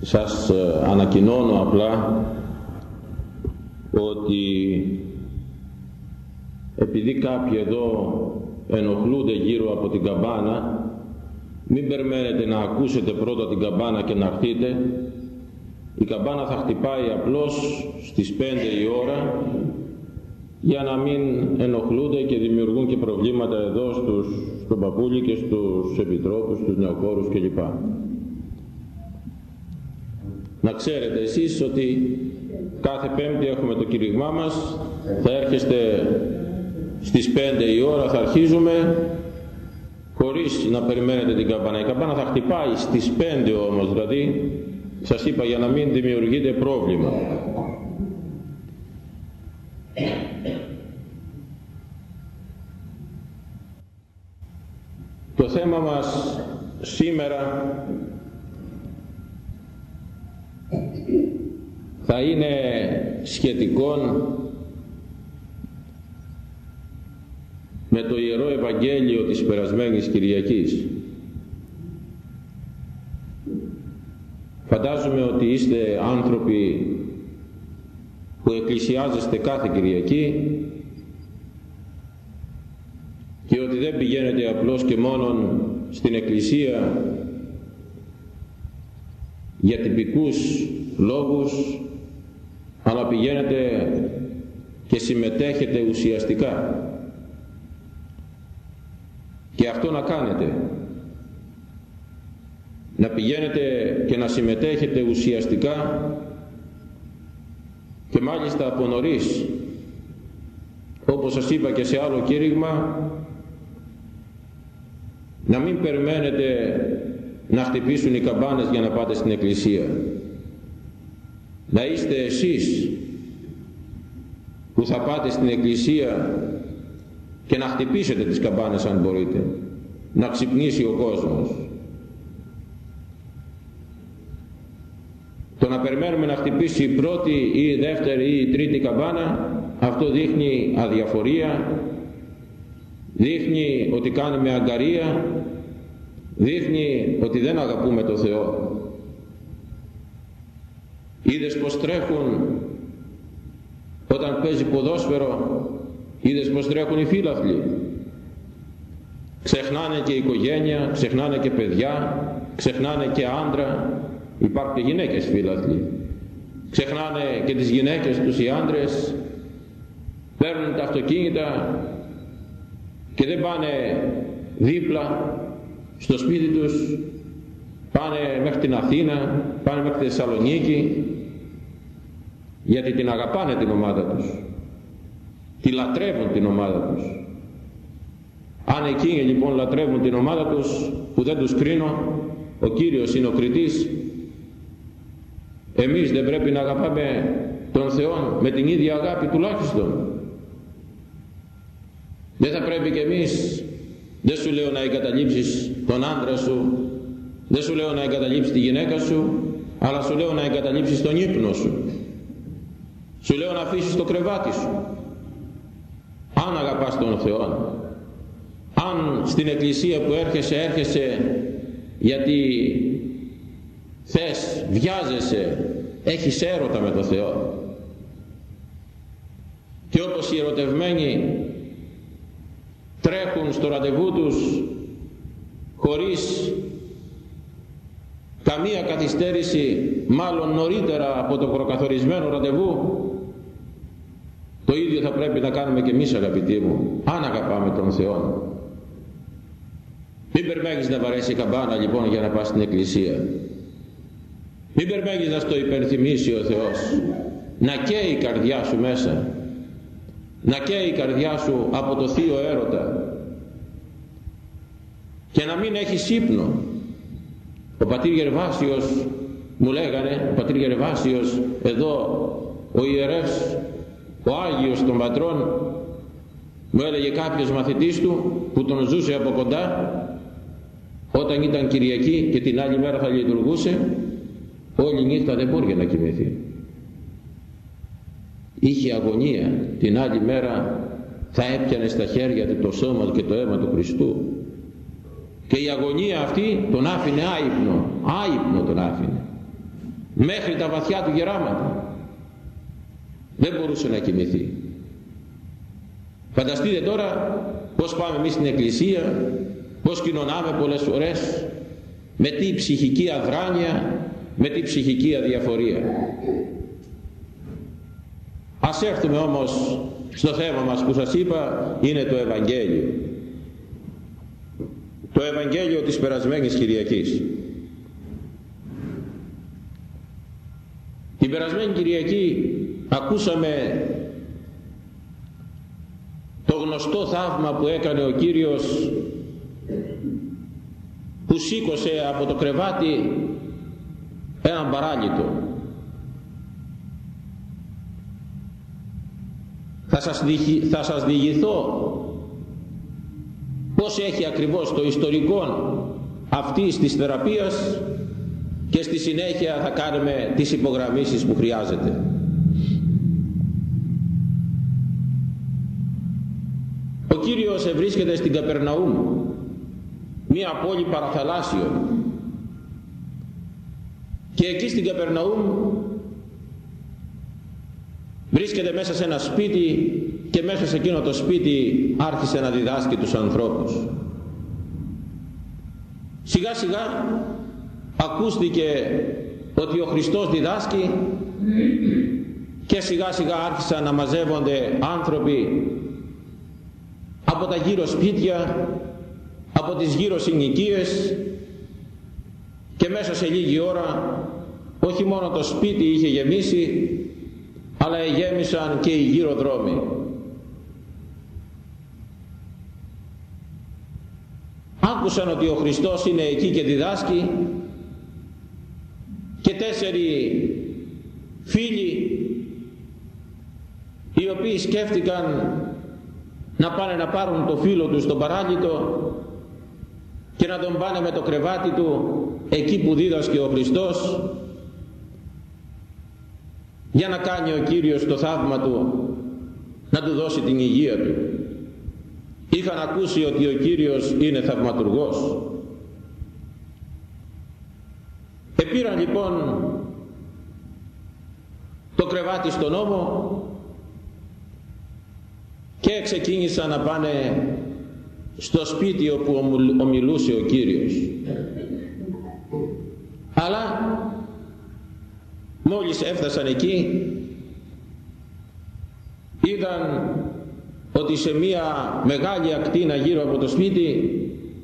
σας ε, ανακοινώνω απλά ότι επειδή κάποιοι εδώ ενοχλούνται γύρω από την καμπάνα μην περιμένετε να ακούσετε πρώτα την καμπάνα και να έρθείτε η καμπάνα θα χτυπάει απλώς στις 5 η ώρα για να μην ενοχλούνται και δημιουργούν και προβλήματα εδώ στους, στον Παπούλη και στους επιτρόπους, στους νεοκόρους κλπ. Να ξέρετε εσείς ότι κάθε πέμπτη έχουμε το κηρυγμά μας, θα έρχεστε στις 5 η ώρα, θα αρχίζουμε χωρίς να περιμένετε την καμπάνα. Η καμπάνα θα χτυπάει στις 5 όμως, δηλαδή σας είπα για να μην δημιουργείτε πρόβλημα. Το θέμα μας σήμερα θα είναι σχετικό με το Ιερό Ευαγγέλιο της περασμένης Κυριακής. Φαντάζομαι ότι είστε άνθρωποι που εκκλησιάζεστε κάθε Κυριακή και ότι δεν πηγαίνετε απλώς και μόνον στην Εκκλησία για τυπικούς λόγους αλλά πηγαίνετε και συμμετέχετε ουσιαστικά. Και αυτό να κάνετε. Να πηγαίνετε και να συμμετέχετε ουσιαστικά και μάλιστα από νωρίς όπως σας είπα και σε άλλο κήρυγμα να μην περιμένετε να χτυπήσουν οι καμπάνες για να πάτε στην εκκλησία να είστε εσείς που θα πάτε στην εκκλησία και να χτυπήσετε τις καμπάνες αν μπορείτε να ξυπνήσει ο κόσμος. Το να περιμένουμε να χτυπήσει η πρώτη ή η δεύτερη ή η τρίτη καμπάνα αυτό δείχνει αδιαφορία δείχνει ότι κάνουμε αγκαρία δείχνει ότι δεν αγαπούμε το Θεό είδες πως τρέχουν όταν παίζει ποδόσφαιρο είδες πως τρέχουν οι φίλαθλοι. Ξεχνάνε και οικογένεια ξεχνάνε και παιδιά ξεχνάνε και άντρα. Υπάρχουν και γυναίκες φίλαθλοι. Ξεχνάνε και τις γυναίκες τους οι άντρες. Παίρνουν τα αυτοκίνητα και δεν πάνε δίπλα στο σπίτι τους. Πάνε μέχρι την Αθήνα πάνε μέχρι τη Θεσσαλονίκη γιατί την αγαπάνε την ομάδα τους. Τη λατρεύουν την ομάδα τους. Αν εκείνοι λοιπόν λατρεύουν την ομάδα τους που δεν τους κρίνω ο Κύριος είναι ο κριτής. Εμείς δεν πρέπει να αγαπάμε τον Θεό με την ίδια αγάπη τουλάχιστον. Δεν θα πρέπει και εμείς δεν σου λέω να εγκαταλείψεις τον άντρα σου δεν σου λέω να εγκαταλείψεις τη γυναίκα σου αλλά σου λέω να εγκαταλείψεις τον ύπνο σου σου λέω να αφήσεις το κρεβάτι σου. Αν αγαπάς τον Θεό αν στην εκκλησία που έρχεσαι έρχεσαι γιατί θες, βιάζεσαι έχεις έρωτα με τον Θεό. Και όπως οι ερωτευμένοι τρέχουν στο ραντεβού τους χωρίς καμία καθυστέρηση μάλλον νωρίτερα από το προκαθορισμένο ραντεβού το ίδιο θα πρέπει να κάνουμε και εμείς αγαπητοί μου αν αγαπάμε τον Θεό. Μην περιμένεις να βαρέσει η καμπάνα λοιπόν για να πας στην εκκλησία. Μην περιμένεις να στο υπενθυμίσει ο Θεός. Να καίει η καρδιά σου μέσα. Να καίει η καρδιά σου από το θείο έρωτα. Και να μην έχεις ύπνο. Ο πατήρ Γερβάσιος μου λέγανε ο πατήρ Γερβάσιος εδώ ο ιερεύς ο Άγιος των πατρών μου έλεγε κάποιος μαθητής του που τον ζούσε από κοντά όταν ήταν Κυριακή και την άλλη μέρα θα λειτουργούσε όλη νύχτα δεν μπορεί να κοιμηθεί. Είχε αγωνία την άλλη μέρα θα έπιανε στα χέρια του το σώμα και το αίμα του Χριστού. Και η αγωνία αυτή τον άφηνε άϊπνο άϊπνο τον άφηνε. Μέχρι τα βαθιά του γεράματα δεν μπορούσε να κοιμηθεί. Φανταστείτε τώρα πως πάμε εμείς στην εκκλησία πως κοινωνάμε πολλές φορές με τι ψυχική αδράνεια με τι ψυχική αδιαφορία. Ας έρθουμε όμως στο θέμα μας που σας είπα είναι το Ευαγγέλιο. Το Ευαγγέλιο της περασμένης Κυριακής. Την περασμένη Κυριακή ακούσαμε το γνωστό θαύμα που έκανε ο Κύριος που σήκωσε από το κρεβάτι έναν παράλυτο θα σας, θα σας διηγηθώ πώς έχει ακριβώς το ιστορικό αυτής της θεραπείας και στη συνέχεια θα κάνουμε τις υπογραμμίσεις που χρειάζεται. Κύριος βρίσκεται στην Καπερναούμ, μία πόλη παραθαλάσσιο και εκεί στην Καπερναούμ βρίσκεται μέσα σε ένα σπίτι και μέσα σε εκείνο το σπίτι άρχισε να διδάσκει τους ανθρώπους. Σιγά σιγά ακούστηκε ότι ο Χριστός διδάσκει και σιγά σιγά άρχισαν να μαζεύονται άνθρωποι από τα γύρω σπίτια, από τις γύρω συνοικίες και μέσα σε λίγη ώρα όχι μόνο το σπίτι είχε γεμίσει αλλά γέμισαν και οι γύρω δρόμοι. Άκουσαν ότι ο Χριστός είναι εκεί και διδάσκει και τέσσερι φίλοι οι οποίοι σκέφτηκαν να πάνε να πάρουν το φίλο τους στον παράλυτο και να τον πάνε με το κρεβάτι του εκεί που δίδασκε ο Χριστός για να κάνει ο Κύριος το θαύμα του να του δώσει την υγεία του. Είχαν ακούσει ότι ο Κύριος είναι θαυματουργός. Επήραν λοιπόν το κρεβάτι στον νόμο και ξεκίνησαν να πάνε στο σπίτι όπου ομιλούσε ο Κύριος. Αλλά μόλις έφτασαν εκεί είδαν ότι σε μια μεγάλη ακτίνα γύρω από το σπίτι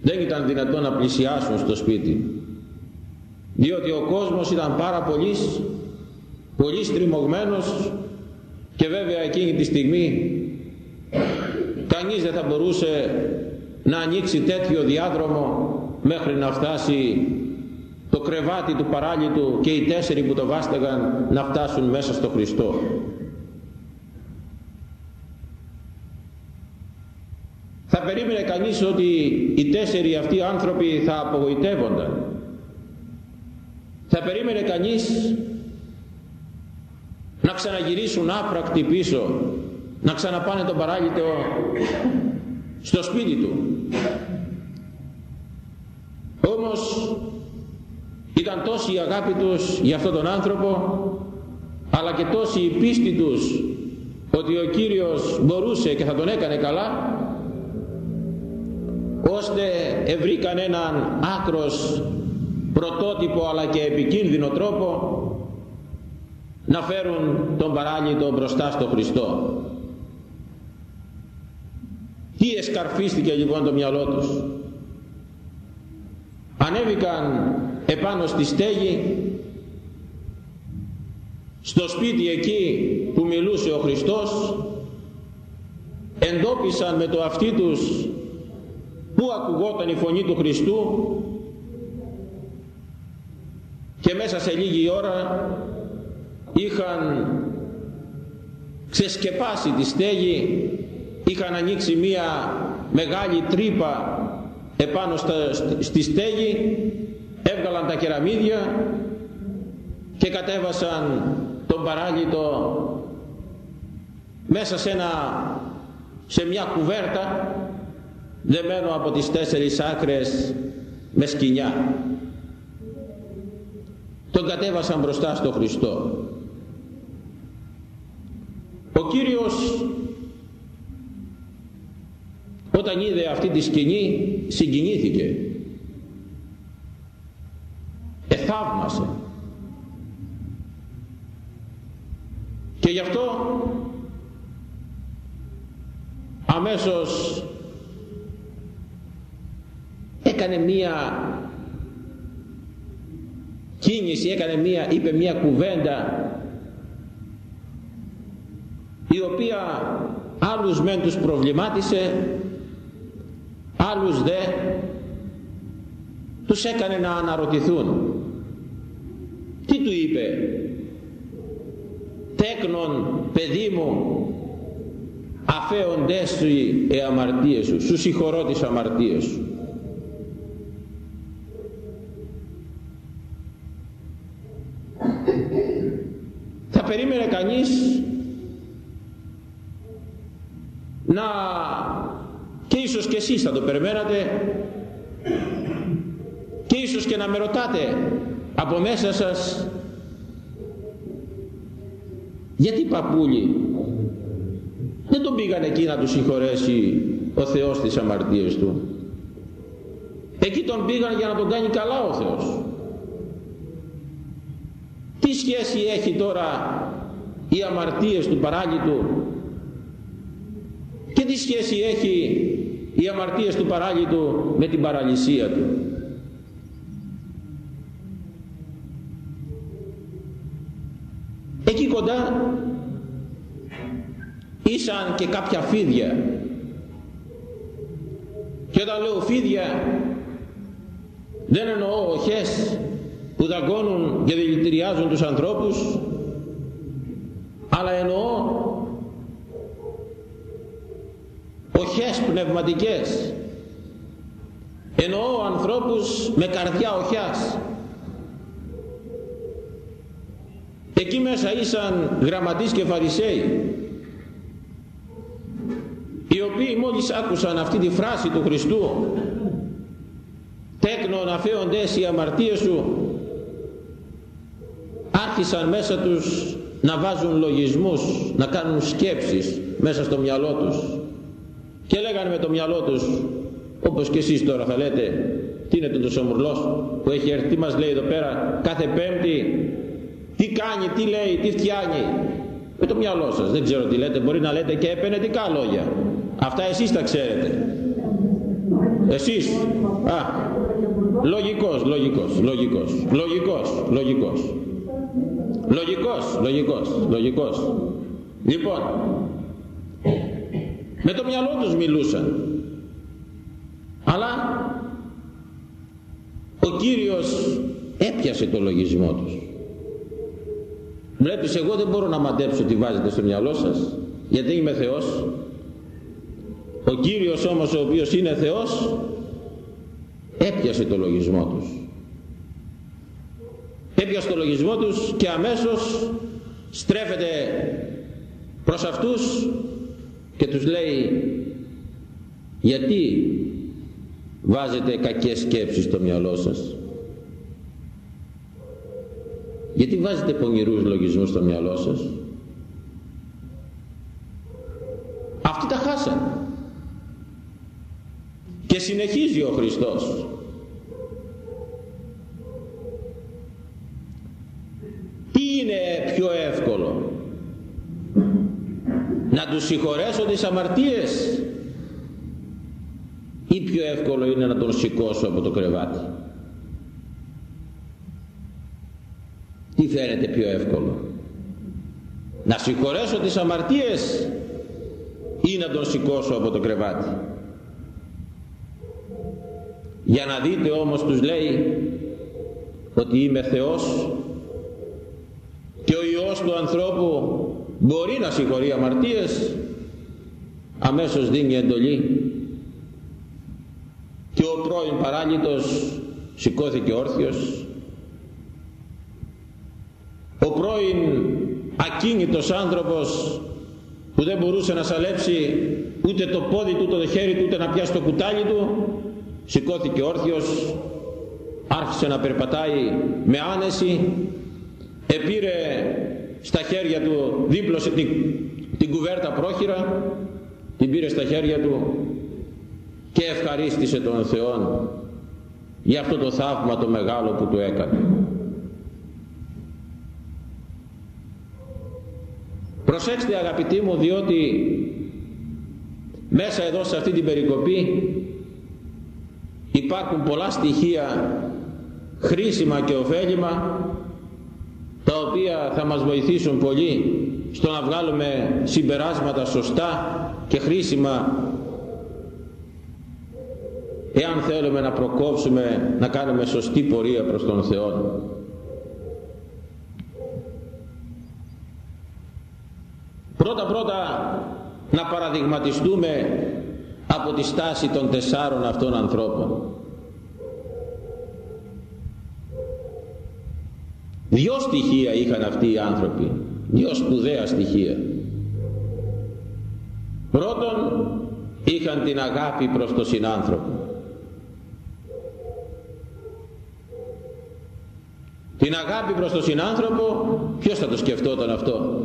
δεν ήταν δυνατόν να πλησιάσουν στο σπίτι. Διότι ο κόσμος ήταν πάρα πολύ πολύ στριμωγμένος και βέβαια εκείνη τη στιγμή κανείς δεν θα μπορούσε να ανοίξει τέτοιο διάδρομο μέχρι να φτάσει το κρεβάτι του παράλυτου και οι τέσσερι που το βάσταγαν να φτάσουν μέσα στο Χριστό. Θα περίμενε κανείς ότι οι τέσσερι αυτοί άνθρωποι θα απογοητεύονταν. Θα περίμενε κανείς να ξαναγυρίσουν άπρακτοι πίσω, να ξαναπάνε τον παράλυτο στο σπίτι του. Όμως ήταν τόση η αγάπη τους για αυτόν τον άνθρωπο αλλά και τόση η πίστη τους ότι ο Κύριος μπορούσε και θα τον έκανε καλά ώστε ευρήκαν έναν άκρος πρωτότυπο αλλά και επικίνδυνο τρόπο να φέρουν τον παράλυτο μπροστά στο Χριστό. Τι εσκαρφίστηκε λοιπόν το μυαλό τους; Ανέβηκαν επάνω στη στέγη στο σπίτι εκεί που μιλούσε ο Χριστός εντόπισαν με το αυτί τους που ακουγόταν η φωνή του Χριστού και μέσα σε λίγη ώρα είχαν ξεσκεπάσει τη στέγη είχαν ανοίξει μία μεγάλη τρύπα επάνω στη στέγη έβγαλαν τα κεραμίδια και κατέβασαν τον παράλυτο μέσα σε, ένα, σε μια κουβέρτα δεμένο από τις τέσσερις άκρες με σκοινιά. Το τον κατέβασαν μπροστά στο Χριστό ο Κύριος όταν είδε αυτή τη σκηνή συγκινήθηκε. Εθαύμασε και γι' αυτό αμέσως έκανε μία κίνηση, έκανε μία, είπε μία κουβέντα η οποία άλλους μεν τους προβλημάτισε άλλους δε τους έκανε να αναρωτηθούν. Τι του είπε; Τέκνον παιδί μου αφέοντες σου οι αμαρτίες σου σου συγχωρώ τις αμαρτίες σου. Θα περίμενε κανείς να και ίσως και εσείς θα το περιμένατε και ίσως και να με ρωτάτε από μέσα σας γιατί παππούλη δεν τον πήγαν εκεί να τους συγχωρέσει ο Θεός τις αμαρτίες του; Εκεί τον πήγαν για να τον κάνει καλά ο Θεός. Τι σχέση έχει τώρα οι αμαρτίες του παράγειτου και τι σχέση έχει οι αμαρτίες του παράλυτου με την παραλυσία του. Εκεί κοντά ήσαν και κάποια φίδια και όταν λέω φίδια δεν εννοώ οχές που δαγκώνουν και δηλητηριάζουν τους ανθρώπους αλλά εννοώ οχές πνευματικές. Εννοώ ανθρώπους με καρδιά οχιάς. Εκεί μέσα ήσαν γραμματείς και φαρισαίοι οι οποίοι μόλις άκουσαν αυτή τη φράση του Χριστού τέκνο να φέοντες οι αμαρτίες σου άρχισαν μέσα τους να βάζουν λογισμούς να κάνουν σκέψεις μέσα στο μυαλό τους και λέγανε με το μυαλό τους όπως και εσείς τώρα θα λέτε τι είναι το σομουρλός που έχει έρθει τι μας λέει εδώ πέρα κάθε πέμπτη τι κάνει, τι λέει, τι φτιάνει με το μυαλό σας δεν ξέρω τι λέτε μπορεί να λέτε και επενετικά λόγια. Αυτά εσείς τα ξέρετε. Εσείς. Α, λογικός, λογικός, λογικός λογικός, λογικός. Λογικός, λογικός, λογικός. Λοιπόν με το μυαλό τους μιλούσαν. Αλλά ο Κύριος έπιασε το λογισμό τους. Βλέπεις εγώ δεν μπορώ να μαντέψω τι βάζετε στο μυαλό σας γιατί είμαι Θεός. Ο Κύριος όμως ο οποίος είναι Θεός έπιασε το λογισμό τους. Έπιασε το λογισμό τους και αμέσως στρέφεται προς αυτούς και τους λέει γιατί βάζετε κακές σκέψεις στο μυαλό σας; Γιατί βάζετε πονηρούς λογισμούς στο μυαλό σας; Αυτοί τα χάσαν και συνεχίζει ο Χριστός τι είναι πιο εύκολο; Να τους συγχωρέσω τις αμαρτίες. Ή πιο εύκολο είναι να τον σηκώσω από το κρεβάτι. Τι φαίνεται πιο εύκολο. Να συγχωρέσω τις αμαρτίες ή να τον σηκώσω από το κρεβάτι. Για να δείτε όμως τους λέει ότι είμαι Θεός και ο Υιός του ανθρώπου μπορεί να συγχωρεί αμαρτίες αμέσως δίνει εντολή. Και ο πρώην παράλυτος σηκώθηκε όρθιος. Ο πρώην ακίνητος άνθρωπος που δεν μπορούσε να σαλέψει ούτε το πόδι του, ούτε το χέρι του, ούτε να πιάσει το κουτάλι του σηκώθηκε όρθιος άρχισε να περπατάει με άνεση επήρε στα χέρια του δίπλωσε την, την κουβέρτα πρόχειρα την πήρε στα χέρια του και ευχαρίστησε τον Θεό για αυτό το θαύμα το μεγάλο που του έκανε. Προσέξτε αγαπητοί μου διότι μέσα εδώ σε αυτή την περικοπή υπάρχουν πολλά στοιχεία χρήσιμα και ωφέλιμα τα οποία θα μας βοηθήσουν πολύ στο να βγάλουμε συμπεράσματα σωστά και χρήσιμα εάν θέλουμε να προκόψουμε να κάνουμε σωστή πορεία προς τον Θεό. Πρώτα πρώτα να παραδειγματιστούμε από τη στάση των τεσσάρων αυτών ανθρώπων Δυο στοιχεία είχαν αυτοί οι άνθρωποι, δυο σπουδαία στοιχεία. Πρώτον, είχαν την αγάπη προς τον συνάνθρωπο. Την αγάπη προς τον συνάνθρωπο, ποιος θα το σκεφτόταν αυτό;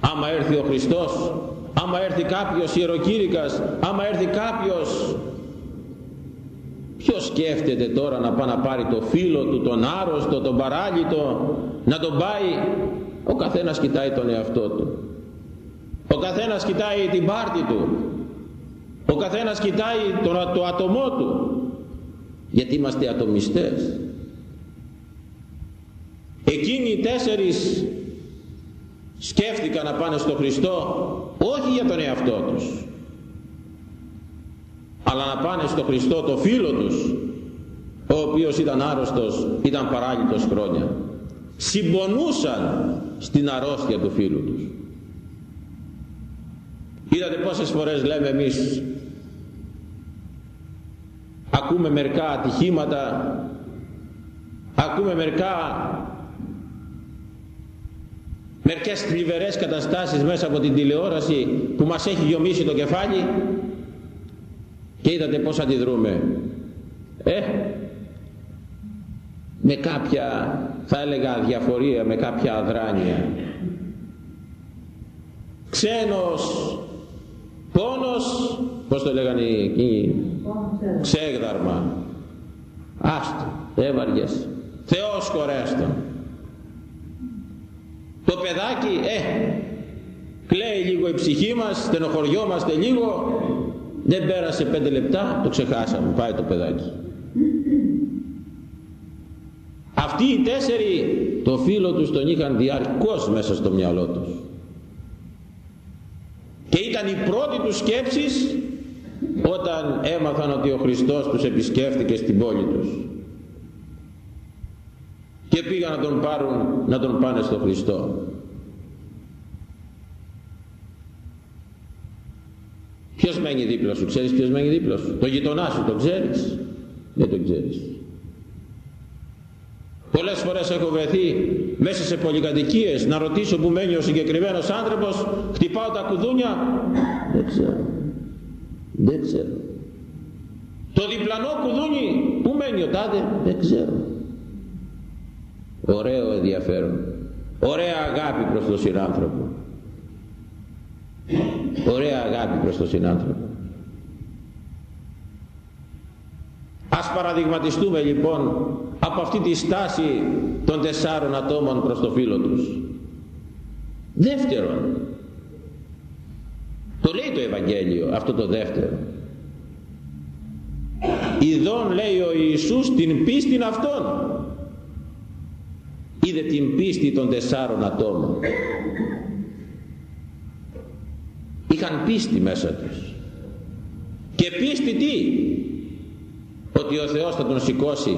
Άμα έρθει ο Χριστός, άμα έρθει κάποιος ιεροκήρυκας, άμα έρθει κάποιος Ποιος σκέφτεται τώρα να πάει να πάρει το φίλο του, τον άρρωστο, τον παράλυτο, να τον πάει; Ο καθένας κοιτάει τον εαυτό του. Ο καθένας κοιτάει την πάρτη του. Ο καθένας κοιτάει το, το άτομό του. Γιατί είμαστε ατομιστές. Εκείνοι οι τέσσερις σκέφτηκαν να πάνε στο Χριστό όχι για τον εαυτό τους αλλά να πάνε στο Χριστό το φίλο τους ο οποίος ήταν άρρωστος ήταν παράγητος χρόνια. Συμπονούσαν στην αρρώστια του φίλου τους. Είδατε πόσες φορές λέμε εμείς ακούμε μερικά ατυχήματα ακούμε μερικά μερικές θλιβερές καταστάσεις μέσα από την τηλεόραση που μας έχει γιομίσει το κεφάλι και είδατε πως αντιδρούμε. Ε, με κάποια θα έλεγα διαφορία, με κάποια αδράνεια. Ξένος πόνος, πώς το λέγανε εκεί, ξέγδαρμα. Άστο, έβαριες. Θεός χωρέστο. Το παιδάκι, ε, κλαίει λίγο η ψυχή μας, στενοχωριόμαστε λίγο, δεν πέρασε πέντε λεπτά, το ξεχάσαμε, πάει το παιδάκι. Αυτοί οι τέσσερι το φίλο τους τον είχαν διαρκώς μέσα στο μυαλό τους. Και ήταν η πρώτη τους σκέψης όταν έμαθαν ότι ο Χριστός τους επισκέφτηκε στην πόλη τους. Και πήγαν να τον πάρουν, να τον πάνε στο Χριστό. Ποιος μένει δίπλα σου, ξέρεις ποιος μένει δίπλα σου; Το γειτονά σου, το ξέρεις; Δεν το ξέρεις. Πολλές φορές έχω βρεθεί μέσα σε πολυκατοικίες να ρωτήσω που μένει ο συγκεκριμένος άνθρωπος, χτυπάω τα κουδούνια, δεν ξέρω. Δεν ξέρω. Το διπλανό κουδούνι, που μένει ο τάδε, δεν ξέρω. Ωραίο ενδιαφέρον. Ωραία αγάπη προς τον συνάνθρωπο ωραία αγάπη προς τον συνάνθρωπο. Ας παραδειγματιστούμε λοιπόν από αυτή τη στάση των τεσσάρων ατόμων προς το φίλο τους. Δεύτερον το λέει το Ευαγγέλιο αυτό το δεύτερο. Ειδών λέει ο Ιησούς την πίστη αυτών. Είδε την πίστη των τεσσάρων ατόμων είχαν πίστη μέσα τους. Και πίστη τι; Ότι ο Θεός θα τον σηκώσει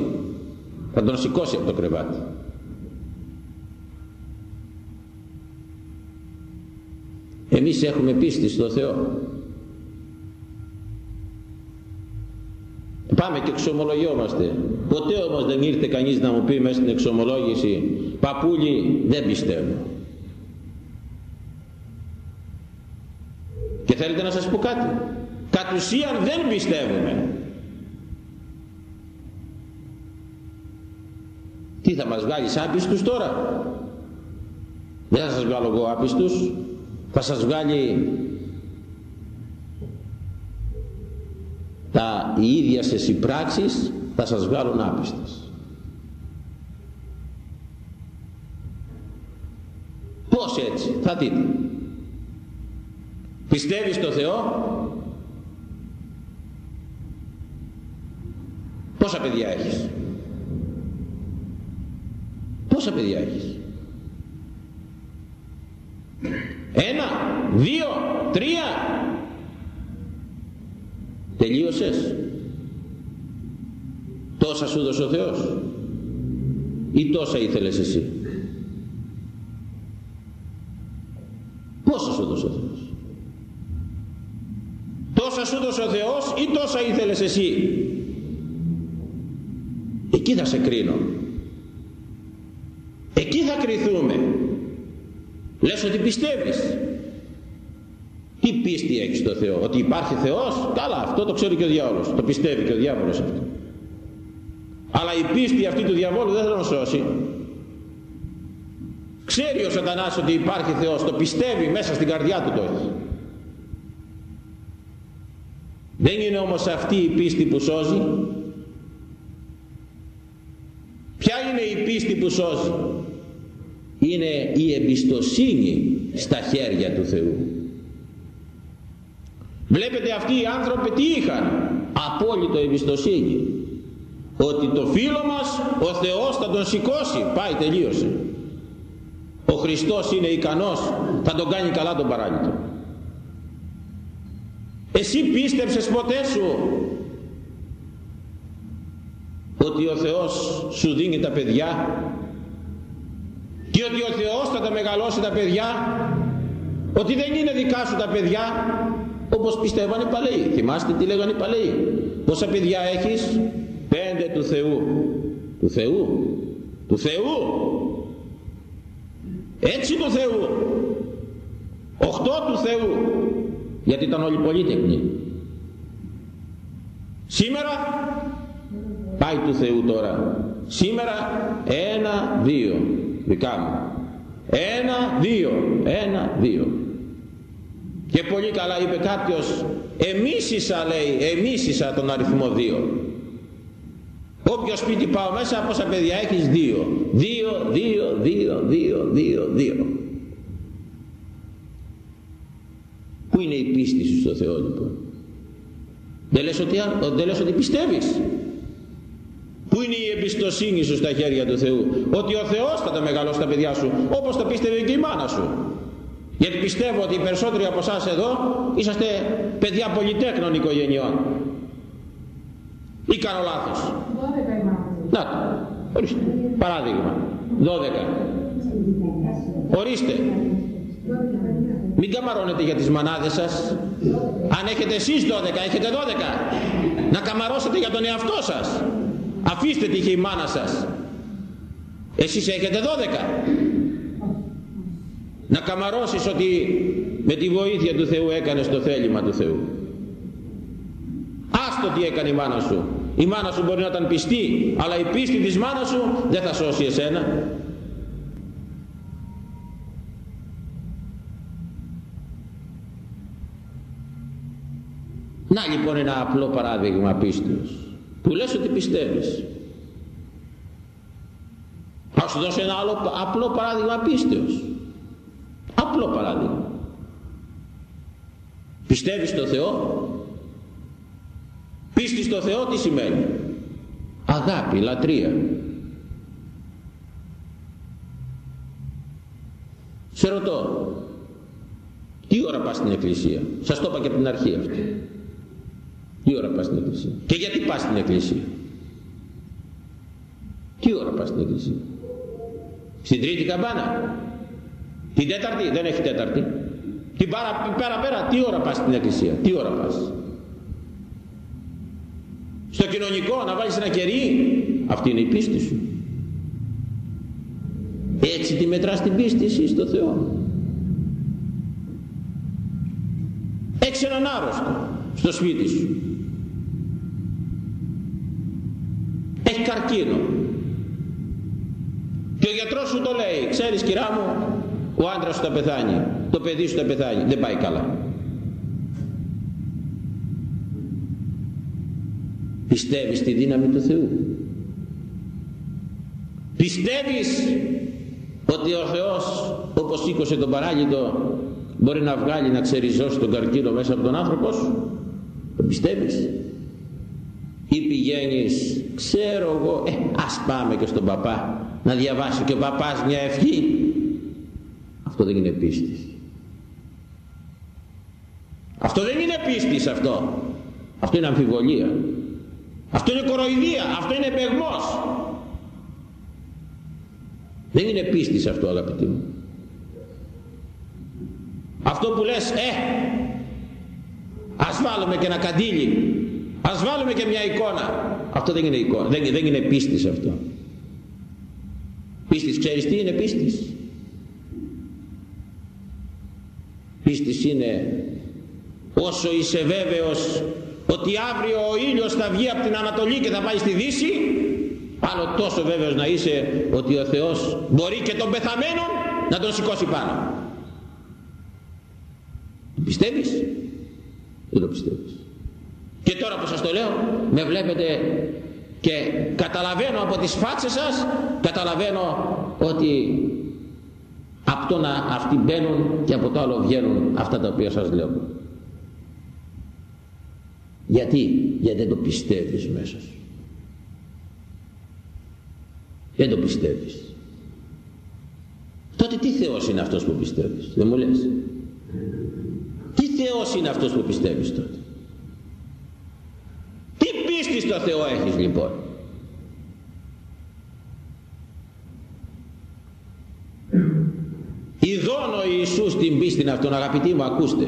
θα τον σηκώσει από το κρεβάτι. Εμείς έχουμε πίστη στο Θεό. Πάμε και εξομολογιόμαστε. Ποτέ όμως δεν ήρθε κανείς να μου πει μέσα στην εξομολόγηση παππούλη δεν πιστεύω Και θέλετε να σας πω κάτι. Κατ' ουσίαν δεν πιστεύουμε. Τι θα μας βγάλεις άπιστους τώρα; Δεν θα σας βγάλω εγώ άπιστους. Θα σας βγάλει τα οι ίδιες εσύ πράξεις θα σας βγάλουν άπιστες. Πώς έτσι, θα δείτε. Πιστεύεις στο Θεό, πόσα παιδιά έχεις; Πόσα παιδιά έχεις; Ένα, δύο, τρία. Τελείωσες; Τόσα σου δώσε ο Θεός; Ή τόσα ήθελες εσύ; Πόσα σου δώσε ο Θεός; Τόσα σου δώσε ο Θεός ή τόσα ήθελες εσύ. Εκεί θα σε κρίνω. Εκεί θα κριθούμε. Λες ότι πιστεύεις. Τι πίστη έχεις στο Θεό. Ότι υπάρχει Θεός; Καλά αυτό το ξέρει και ο διάβολος. Το πιστεύει και ο διάβολος αυτό. Αλλά η πίστη αυτή του διαβόλου δεν θα τον σώσει. Ξέρει ο σατανάς ότι υπάρχει Θεός. Το πιστεύει μέσα στην καρδιά του το έχει. Δεν είναι όμως αυτή η πίστη που σώζει. Ποια είναι η πίστη που σώζει. Είναι η εμπιστοσύνη στα χέρια του Θεού. Βλέπετε αυτοί οι άνθρωποι τι είχαν. Απόλυτο εμπιστοσύνη. Ότι το φίλο μας ο Θεός θα τον σηκώσει. Πάει τελείωσε. Ο Χριστός είναι ικανός. Θα τον κάνει καλά τον παράλυτο εσύ πίστεψες ποτέ σου ότι ο Θεός σου δίνει τα παιδιά και ότι ο Θεός θα τα μεγαλώσει τα παιδιά ότι δεν είναι δικά σου τα παιδιά όπως πιστεύαν οι παλαιοί. Θυμάστε τι λέγανε οι παλαιοί. Πόσα παιδιά έχεις; Πέντε του Θεού του Θεού; Του Θεού; Έτσι του Θεού. Οχτώ του Θεού γιατί ήταν όλοι πολύτεκνοι σήμερα πάει του Θεού τώρα. Σήμερα ένα δύο δικά μου. Ένα δύο ένα δύο. Και πολύ καλά είπε κάποιος εμίσησα λέει εμίσησα τον αριθμό δύο όποιο σπίτι πάω μέσα πόσα παιδιά έχεις δύο. Δύο δύο δύο δύο δύο δύο Πού είναι η πίστη σου στο Θεό λοιπόν; Δεν λες ότι, δεν λες ότι πιστεύεις. Πού είναι η εμπιστοσύνη σου στα χέρια του Θεού; Ότι ο Θεός θα τα μεγαλώσει τα παιδιά σου όπως το πίστευε και η μάνα σου. Γιατί πιστεύω ότι οι περισσότεροι από εσάς εδώ είσαστε παιδιά πολυτέχνων οικογενειών. Ή κάνω λάθος. 12 Να το. Ορίστε. Παράδειγμα. 12. Ορίστε. Μην καμαρώνετε για τις μανάδες σας. Αν έχετε εσείς 12, έχετε 12. Να καμαρώσετε για τον εαυτό σας. Αφήστε τη η μάνα σας. Εσείς έχετε 12. Να καμαρώσεις ότι με τη βοήθεια του Θεού έκανες το θέλημα του Θεού. Άστο τι έκανε η μάνα σου. Η μάνα σου μπορεί να ήταν πιστή, αλλά η πίστη της μάνας σου δεν θα σώσει εσένα. Να λοιπόν ένα απλό παράδειγμα πίστεως που λες ότι πιστεύεις. Θα σου δώσω ένα άλλο απλό παράδειγμα πίστεως. Απλό παράδειγμα. Πιστεύεις στο Θεό; Πίστη στο Θεό τι σημαίνει; Αγάπη, λατρεία. Σε ρωτώ, τι ώρα πας στην εκκλησία; Σας το είπα και από την αρχή αυτή. Τι ώρα πας στην εκκλησία; Και γιατί πας στην εκκλησία; Τι ώρα πας στην εκκλησία; Στην τρίτη καμπάνα; Την τέταρτη; Δεν έχει τέταρτη. Την παρα, πέρα πέρα. Τι ώρα πας στην εκκλησία; Τι ώρα πας; Στο κοινωνικό να βάλεις ένα κερί; Αυτή είναι η πίστη σου. Έτσι τη μετράς την πίστη εσύ στο Θεό. Έχεις έναν άρρωστο στο σπίτι σου. Έχει καρκίνο. και ο γιατρός σου το λέει ξέρεις κυρά μου ο άντρας σου θα πεθάνει το παιδί σου θα πεθάνει δεν πάει καλά πιστεύεις στη δύναμη του Θεού πιστεύεις ότι ο Θεός όπως σήκωσε τον παράγειτο μπορεί να βγάλει να ξεριζώσει τον καρκίνο μέσα από τον άνθρωπο σου; Το πιστεύεις; Ή πηγαίνεις ξέρω εγώ ε, ας πάμε και στον παπά να διαβάσει. Και ο παπάς μια ευχή. Αυτό δεν είναι πίστης. Αυτό δεν είναι πίστης αυτό. Αυτό είναι αμφιβολία. Αυτό είναι κοροϊδία. Αυτό είναι παιγμός δεν είναι πίστης αυτό αγαπητοί μου. Αυτό που λες ε ας βάλουμε και ένα καντήλι. Ας βάλουμε και μια εικόνα αυτό δεν είναι εικόνα δεν, δεν είναι πίστης αυτό. Πίστης ξέρεις τι είναι πίστης; Πίστης είναι όσο είσαι βέβαιος ότι αύριο ο ήλιος θα βγει από την Ανατολή και θα πάει στη Δύση άλλο τόσο βέβαιος να είσαι ότι ο Θεός μπορεί και τον πεθαμένο να τον σηκώσει πάνω. Το πιστεύεις δεν το πιστεύεις; Και τώρα που σας το λέω με βλέπετε και καταλαβαίνω από τις φάτσες σας καταλαβαίνω ότι από το να αυτοί μπαίνουν και από το άλλο βγαίνουν αυτά τα οποία σας λέω. Γιατί; Γιατί δεν το πιστεύεις μέσα σου. Δεν το πιστεύεις. Τότε τι Θεός είναι αυτός που πιστεύεις δεν μου λες; Τι Θεός είναι αυτός που πιστεύεις τότε; τι πίστη στο Θεό έχεις λοιπόν. Ιδών ο Ιησούς την πίστη αυτόν. Αγαπητοί μου ακούστε.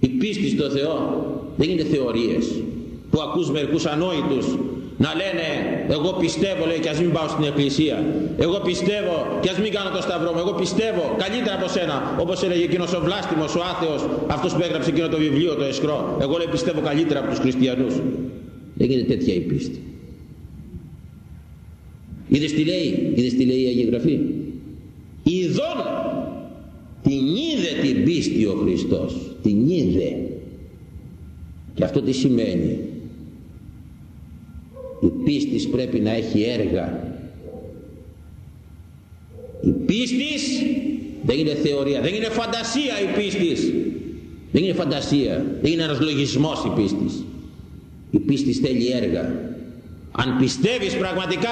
Η πίστη στο Θεό δεν είναι θεωρίες που ακούς μερικούς ανόητους να λένε εγώ πιστεύω λέει και ας μην πάω στην εκκλησία εγώ πιστεύω και ας μην κάνω το σταυρό μου εγώ πιστεύω καλύτερα από σένα όπως έλεγε εκείνος ο Βλάστημος ο άθεος αυτός που έγραψε εκείνο το βιβλίο το εσκρό εγώ λέει πιστεύω καλύτερα από τους χριστιανούς. Δεν είναι τέτοια η πίστη. Είδες τι λέει είδες τι λέει η Αγία Γραφή; Ειδών την είδε την πίστη ο Χριστός την είδε. Και αυτό τι σημαίνει; Η πίστης πρέπει να έχει έργα. Η πίστης δεν είναι θεωρία δεν είναι φαντασία η πίστης. Δεν είναι φαντασία δεν είναι ένας λογισμός η πίστης. Η πίστης θέλει έργα. Αν πιστεύεις πραγματικά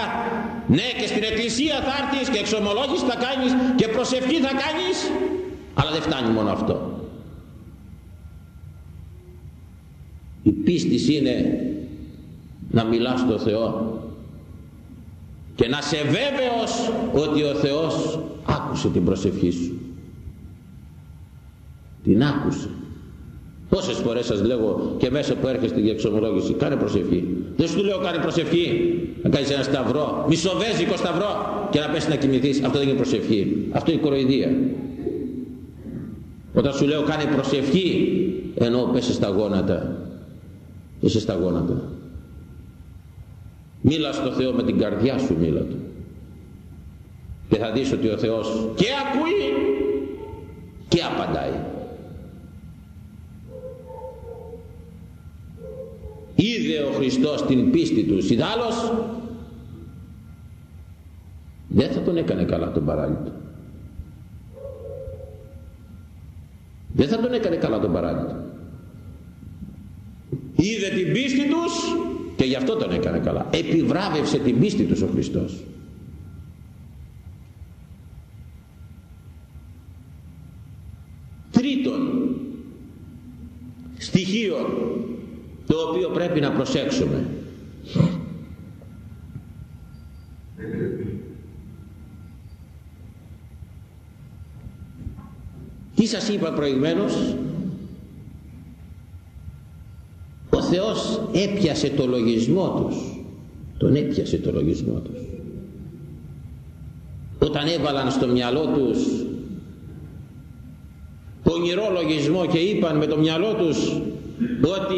ναι και στην εκκλησία θα έρθεις και εξομολόγηση θα κάνεις και προσευχή θα κάνεις αλλά δεν φτάνει μόνο αυτό. Η πίστης είναι να μιλάς στο Θεό. Και να σε βέβαιος ότι ο Θεός άκουσε την προσευχή σου. Την άκουσε. Πόσες φορές σας λέγω και μέσα που έρχεστε για εξομολόγηση κάνε προσευχή. Δεν σου λέω κάνε προσευχή. Να κάνεις ένα σταυρό. Μισοβέζικο σταυρό. Και να πέσει να κοιμηθείς. Αυτό δεν είναι προσευχή. Αυτό είναι κοροϊδία. Όταν σου λέω κάνε προσευχή ενώ πέσε στα γόνατα. Πέσε στα γόνατα Μίλα στο Θεό με την καρδιά σου μίλα του. Και θα δεις ότι ο Θεός και ακούει και απαντάει. Είδε ο Χριστός την πίστη του Ιδάλλως δεν θα τον έκανε καλά τον παράλυτο. Δεν θα τον έκανε καλά τον παράλυτο. Είδε την πίστη τους και γι' αυτό τον έκανε καλά. Επιβράβευσε την πίστη τους ο Χριστός. Τρίτον στοιχείο το οποίο πρέπει να προσέξουμε. Τι σας είπα προηγουμένως; Ο Θεός έπιασε το λογισμό τους. Τον έπιασε το λογισμό τους. Όταν έβαλαν στο μυαλό τους πονηρό λογισμό και είπαν με το μυαλό τους ότι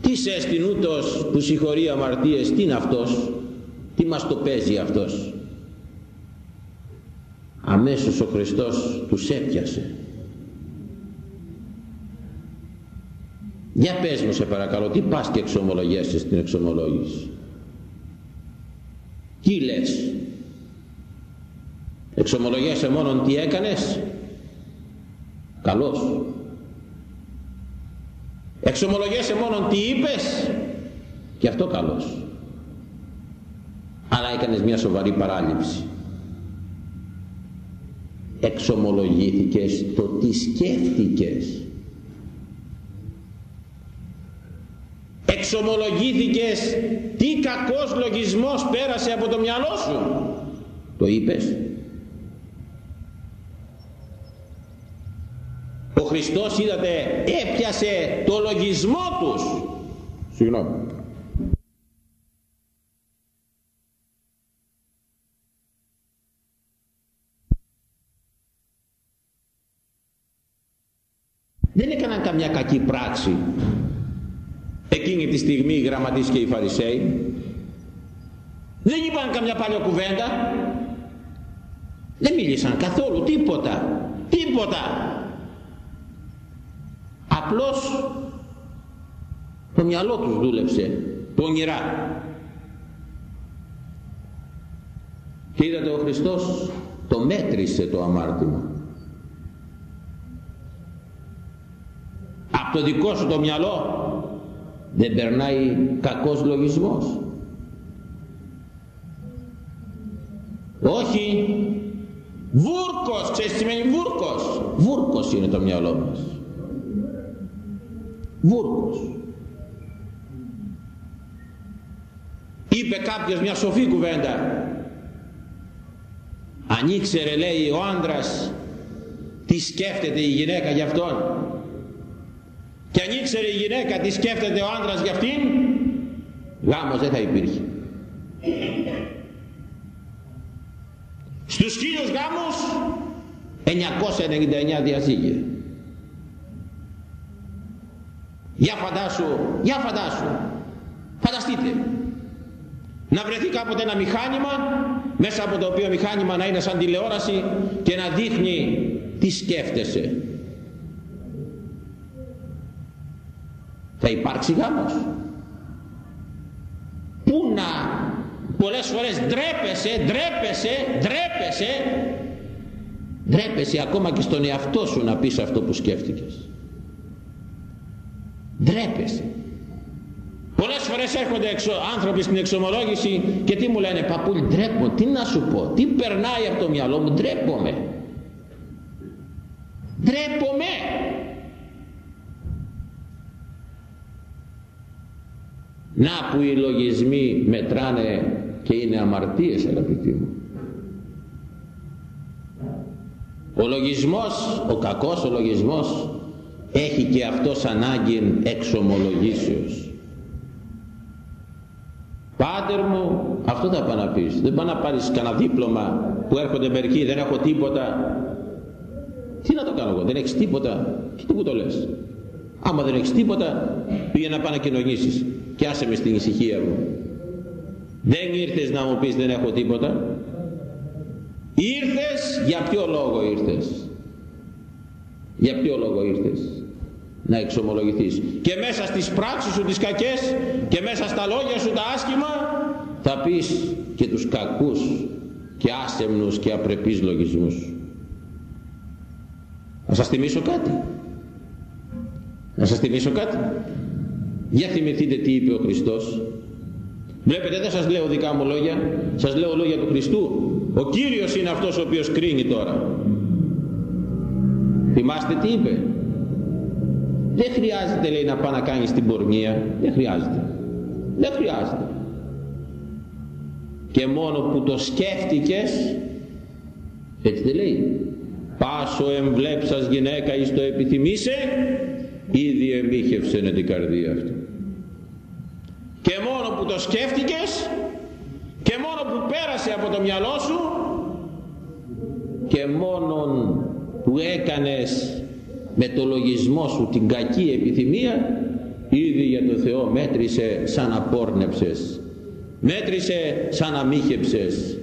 τι σε ούτως που συγχωρεί αμαρτίες τι είναι αυτός τι μας το παίζει αυτός αμέσως ο Χριστός τους έπιασε για πες μου σε παρακαλώ τι πας και εξομολογέσαι στην εξομολόγηση. Τι λες. Εξομολογέσαι μόνον τι έκανες. Καλώς. Εξομολογέσαι μόνον τι είπες. Και αυτό καλώς. Αλλά έκανες μια σοβαρή παράληψη. Εξομολογήθηκες το τι σκέφτηκες εξομολογήθηκες τι κακός λογισμός πέρασε από το μυαλό σου. Το είπες. Ο Χριστός είδατε έπιασε το λογισμό τους. Συγγνώμη. Δεν έκαναν καμιά κακή πράξη εκείνη τη στιγμή οι γραμματείς και οι φαρισαίοι δεν είπαν καμιά παλιά κουβέντα δεν μίλησαν καθόλου τίποτα τίποτα. Απλώς το μυαλό τους δούλεψε πονηρά. Και είδατε ο Χριστός το μέτρησε το αμάρτημα. Από το δικό σου το μυαλό δεν περνάει κακός λογισμός. Όχι. Βούρκος ξέρεις τι σημαίνει βούρκος; Βούρκος είναι το μυαλό μας. Βούρκος. Είπε κάποιος μια σοφή κουβέντα. Αν ήξερε λέει ο άντρας τι σκέφτεται η γυναίκα για αυτόν και αν ήξερε η γυναίκα τι σκέφτεται ο άντρας για αυτήν γάμος δεν θα υπήρχε. Στους χίλιους γάμους 999 διαζύγια. Για φαντάσου για φαντάσου. Φανταστείτε. Να βρεθεί κάποτε ένα μηχάνημα μέσα από το οποίο μηχάνημα να είναι σαν τηλεόραση και να δείχνει τι σκέφτεσαι θα υπάρξει γάμος. Πού να πολλές φορές ντρέπεσαι ντρέπεσαι ντρέπεσαι ντρέπεσαι ακόμα και στον εαυτό σου να πεις αυτό που σκέφτηκες. Ντρέπεσαι. Πολλές φορές έρχονται εξω, άνθρωποι στην εξομολόγηση και τι μου λένε παππούλη ντρέπω τι να σου πω τι περνάει από το μυαλό μου ντρέπομαι ντρέπομαι να που οι λογισμοί μετράνε και είναι αμαρτίες αγαπητοί μου ο λογισμός ο κακός ο λογισμός έχει και αυτός ανάγκη εξομολογήσεως Πάτερ μου, αυτό θα πάει να πεις. Δεν πάει να πάρεις κανένα δίπλωμα που έρχονται μερικοί, δεν έχω τίποτα. Τι να το κάνω εγώ, δεν έχεις τίποτα. Και τι που το λες. Άμα δεν έχεις τίποτα, πήγε να πάει να κοινωνήσεις και άσε με στην ησυχία μου. Δεν ήρθες να μου πεις δεν έχω τίποτα ήρθες; Για ποιο λόγο ήρθες; Για ποιο λόγο ήρθες να εξομολογηθείς; Και μέσα στις πράξεις σου τις κακές και μέσα στα λόγια σου τα άσχημα θα πεις και τους κακούς και άσεμνους και απρεπείς λογισμούς. Να σας θυμίσω κάτι. Να σας θυμίσω κάτι για θυμηθείτε τι είπε ο Χριστός. Βλέπετε δεν σας λέω δικά μου λόγια, σας λέω λόγια του Χριστού. Ο Κύριος είναι αυτός ο οποίος κρίνει τώρα. Θυμάστε τι είπε. Δεν χρειάζεται λέει να πάει να κάνεις την πορνεία. Δεν χρειάζεται. Δεν χρειάζεται. Και μόνο που το σκέφτηκες, έτσι δεν λέει, πάσο εμβλέψας γυναίκα εις το επιθυμήσε, ήδη εμίχευσεν την καρδία αυτή. Και μόνο που το σκέφτηκες και μόνο που πέρασε από το μυαλό σου και μόνο που έκανες με το λογισμό σου την κακή επιθυμία ήδη για το Θεό μέτρησε σαν απόρνεψες. Μέτρησε σαν αμύχεψες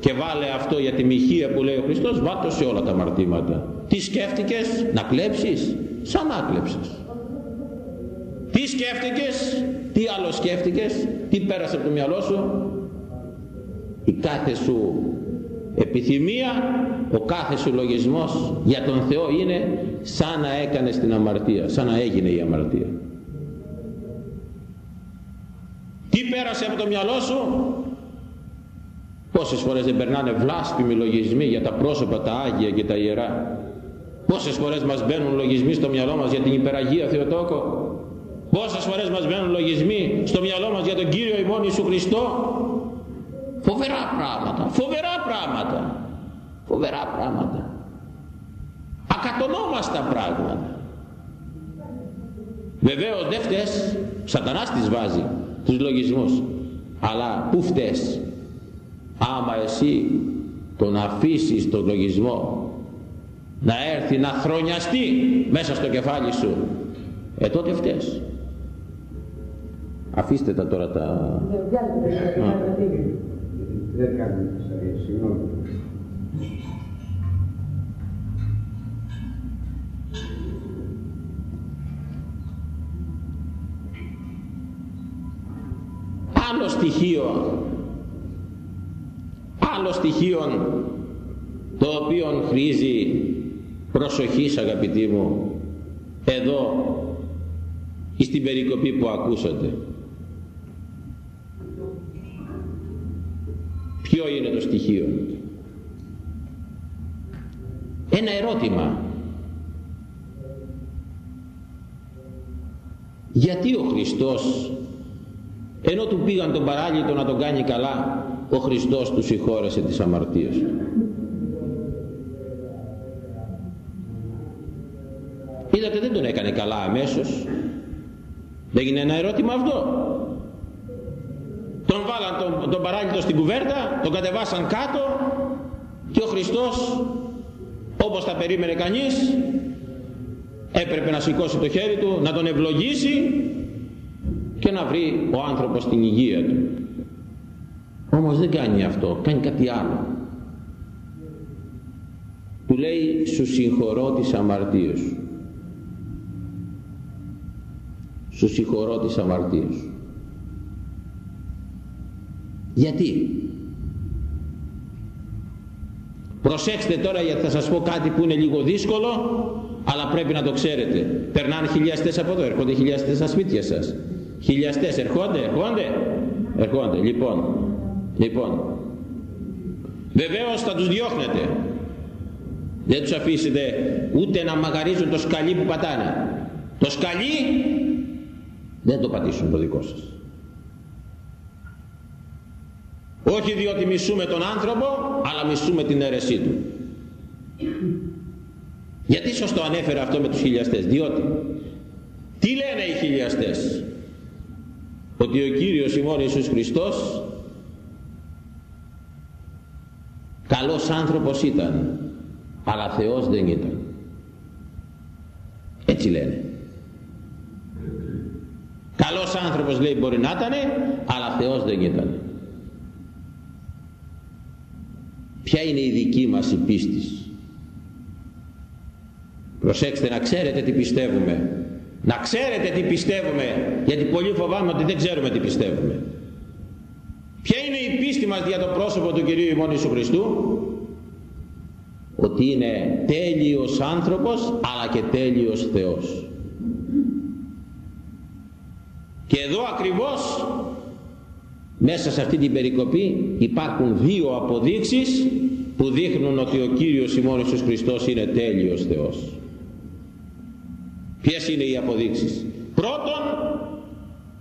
και βάλε αυτό για τη μοιχεία που λέει ο Χριστός βάτω σε όλα τα μαρτήματα τι σκέφτηκες; Να κλέψεις; Σαν να κλέψεις. Τι σκέφτηκες; Τι άλλο σκέφτηκες; Τι πέρασε από το μυαλό σου; Η κάθε σου επιθυμία ο κάθε σου λογισμός για τον Θεό είναι σαν να έκανες την αμαρτία σαν να έγινε η αμαρτία. Τι πέρασε από το μυαλό σου; Πόσες φορές δεν περνάνε βλάσπιμοι λογισμοί για τα πρόσωπα τα Άγια και τα Ιερά πόσες φορές μας μπαίνουν λογισμοί στο μυαλό μας για την υπεραγία Θεοτόκο; Πόσες φορές μας μπαίνουν λογισμοί στο μυαλό μας για τον Κύριο ημών Ιησού Χριστό; Φοβερά πράγματα, φοβερά πράγματα, φοβερά πράγματα. Ακατονόμαστα πράγματα. Βεβαίως δεν φταίς, σατανάς τις βάζει τους λογισμούς. Αλλά πού φταίς, άμα εσύ τον αφήσεις τον λογισμό να έρθει να θρονιαστεί μέσα στο κεφάλι σου, ε τότε φταίς. Αφήστε τα τώρα τα... Δεν κάνει συγγνώμη. Άλλο στοιχείο, άλλο στοιχείο το οποίο χρήζει προσοχής αγαπητοί μου εδώ στην περικοπή που ακούσατε Ποιο είναι το στοιχείο; Ένα ερώτημα. Γιατί ο Χριστός ενώ του πήγαν τον παράλυτο να τον κάνει καλά ο Χριστός τους συγχώρεσε τις αμαρτίες του; Είδατε δεν τον έκανε καλά αμέσως. Δεν έγινε ένα ερώτημα αυτό τον βάλαν τον, τον παράγητο στην κουβέρτα, τον κατεβάσαν κάτω και ο Χριστός όπως τα περίμενε κανείς έπρεπε να σηκώσει το χέρι του, να τον ευλογήσει και να βρει ο άνθρωπος την υγεία του. Όμως δεν κάνει αυτό, κάνει κάτι άλλο. Του λέει σου συγχωρώ τις αμαρτίες σου. Σου συγχωρώ τις αμαρτίες σου. Γιατί; Προσέξτε τώρα γιατί θα σας πω κάτι που είναι λίγο δύσκολο αλλά πρέπει να το ξέρετε. Περνάνε χιλιαστές από εδώ, έρχονται χιλιαστές στα σπίτια σας. Χιλιαστές ερχόνται, ερχόνται, ερχόνται. Λοιπόν, λοιπόν. Βεβαίως θα τους διώχνετε. Δεν τους αφήσετε ούτε να μαγαρίζουν το σκαλί που πατάνε. Το σκαλί δεν το πατήσουν το δικό σας. όχι διότι μισούμε τον άνθρωπο αλλά μισούμε την αίρεσή του. Γιατί σωστό ανέφερε αυτό με τους χιλιαστές; Διότι τι λένε οι χιλιαστές; Ότι ο Κύριος ημών Ιησούς Χριστός καλός άνθρωπος ήταν αλλά Θεός δεν ήταν. Έτσι λένε καλός άνθρωπος λέει μπορεί να ήταν αλλά Θεός δεν ήταν Ποια είναι η δική μας η πίστη; Προσέξτε να ξέρετε τι πιστεύουμε. Να ξέρετε τι πιστεύουμε, γιατί πολύ φοβάμαι ότι δεν ξέρουμε τι πιστεύουμε. Ποια είναι η πίστη μας για το πρόσωπο του Κυρίου ημών Ιησού Χριστού; Ότι είναι τέλειος άνθρωπος, αλλά και τέλειος Θεός. Και εδώ ακριβώς μέσα σε αυτή την περικοπή υπάρχουν δύο αποδείξεις που δείχνουν ότι ο Κύριος ημών Ιησούς Χριστός είναι τέλειος Θεός. Ποιες είναι οι αποδείξεις; Πρώτον,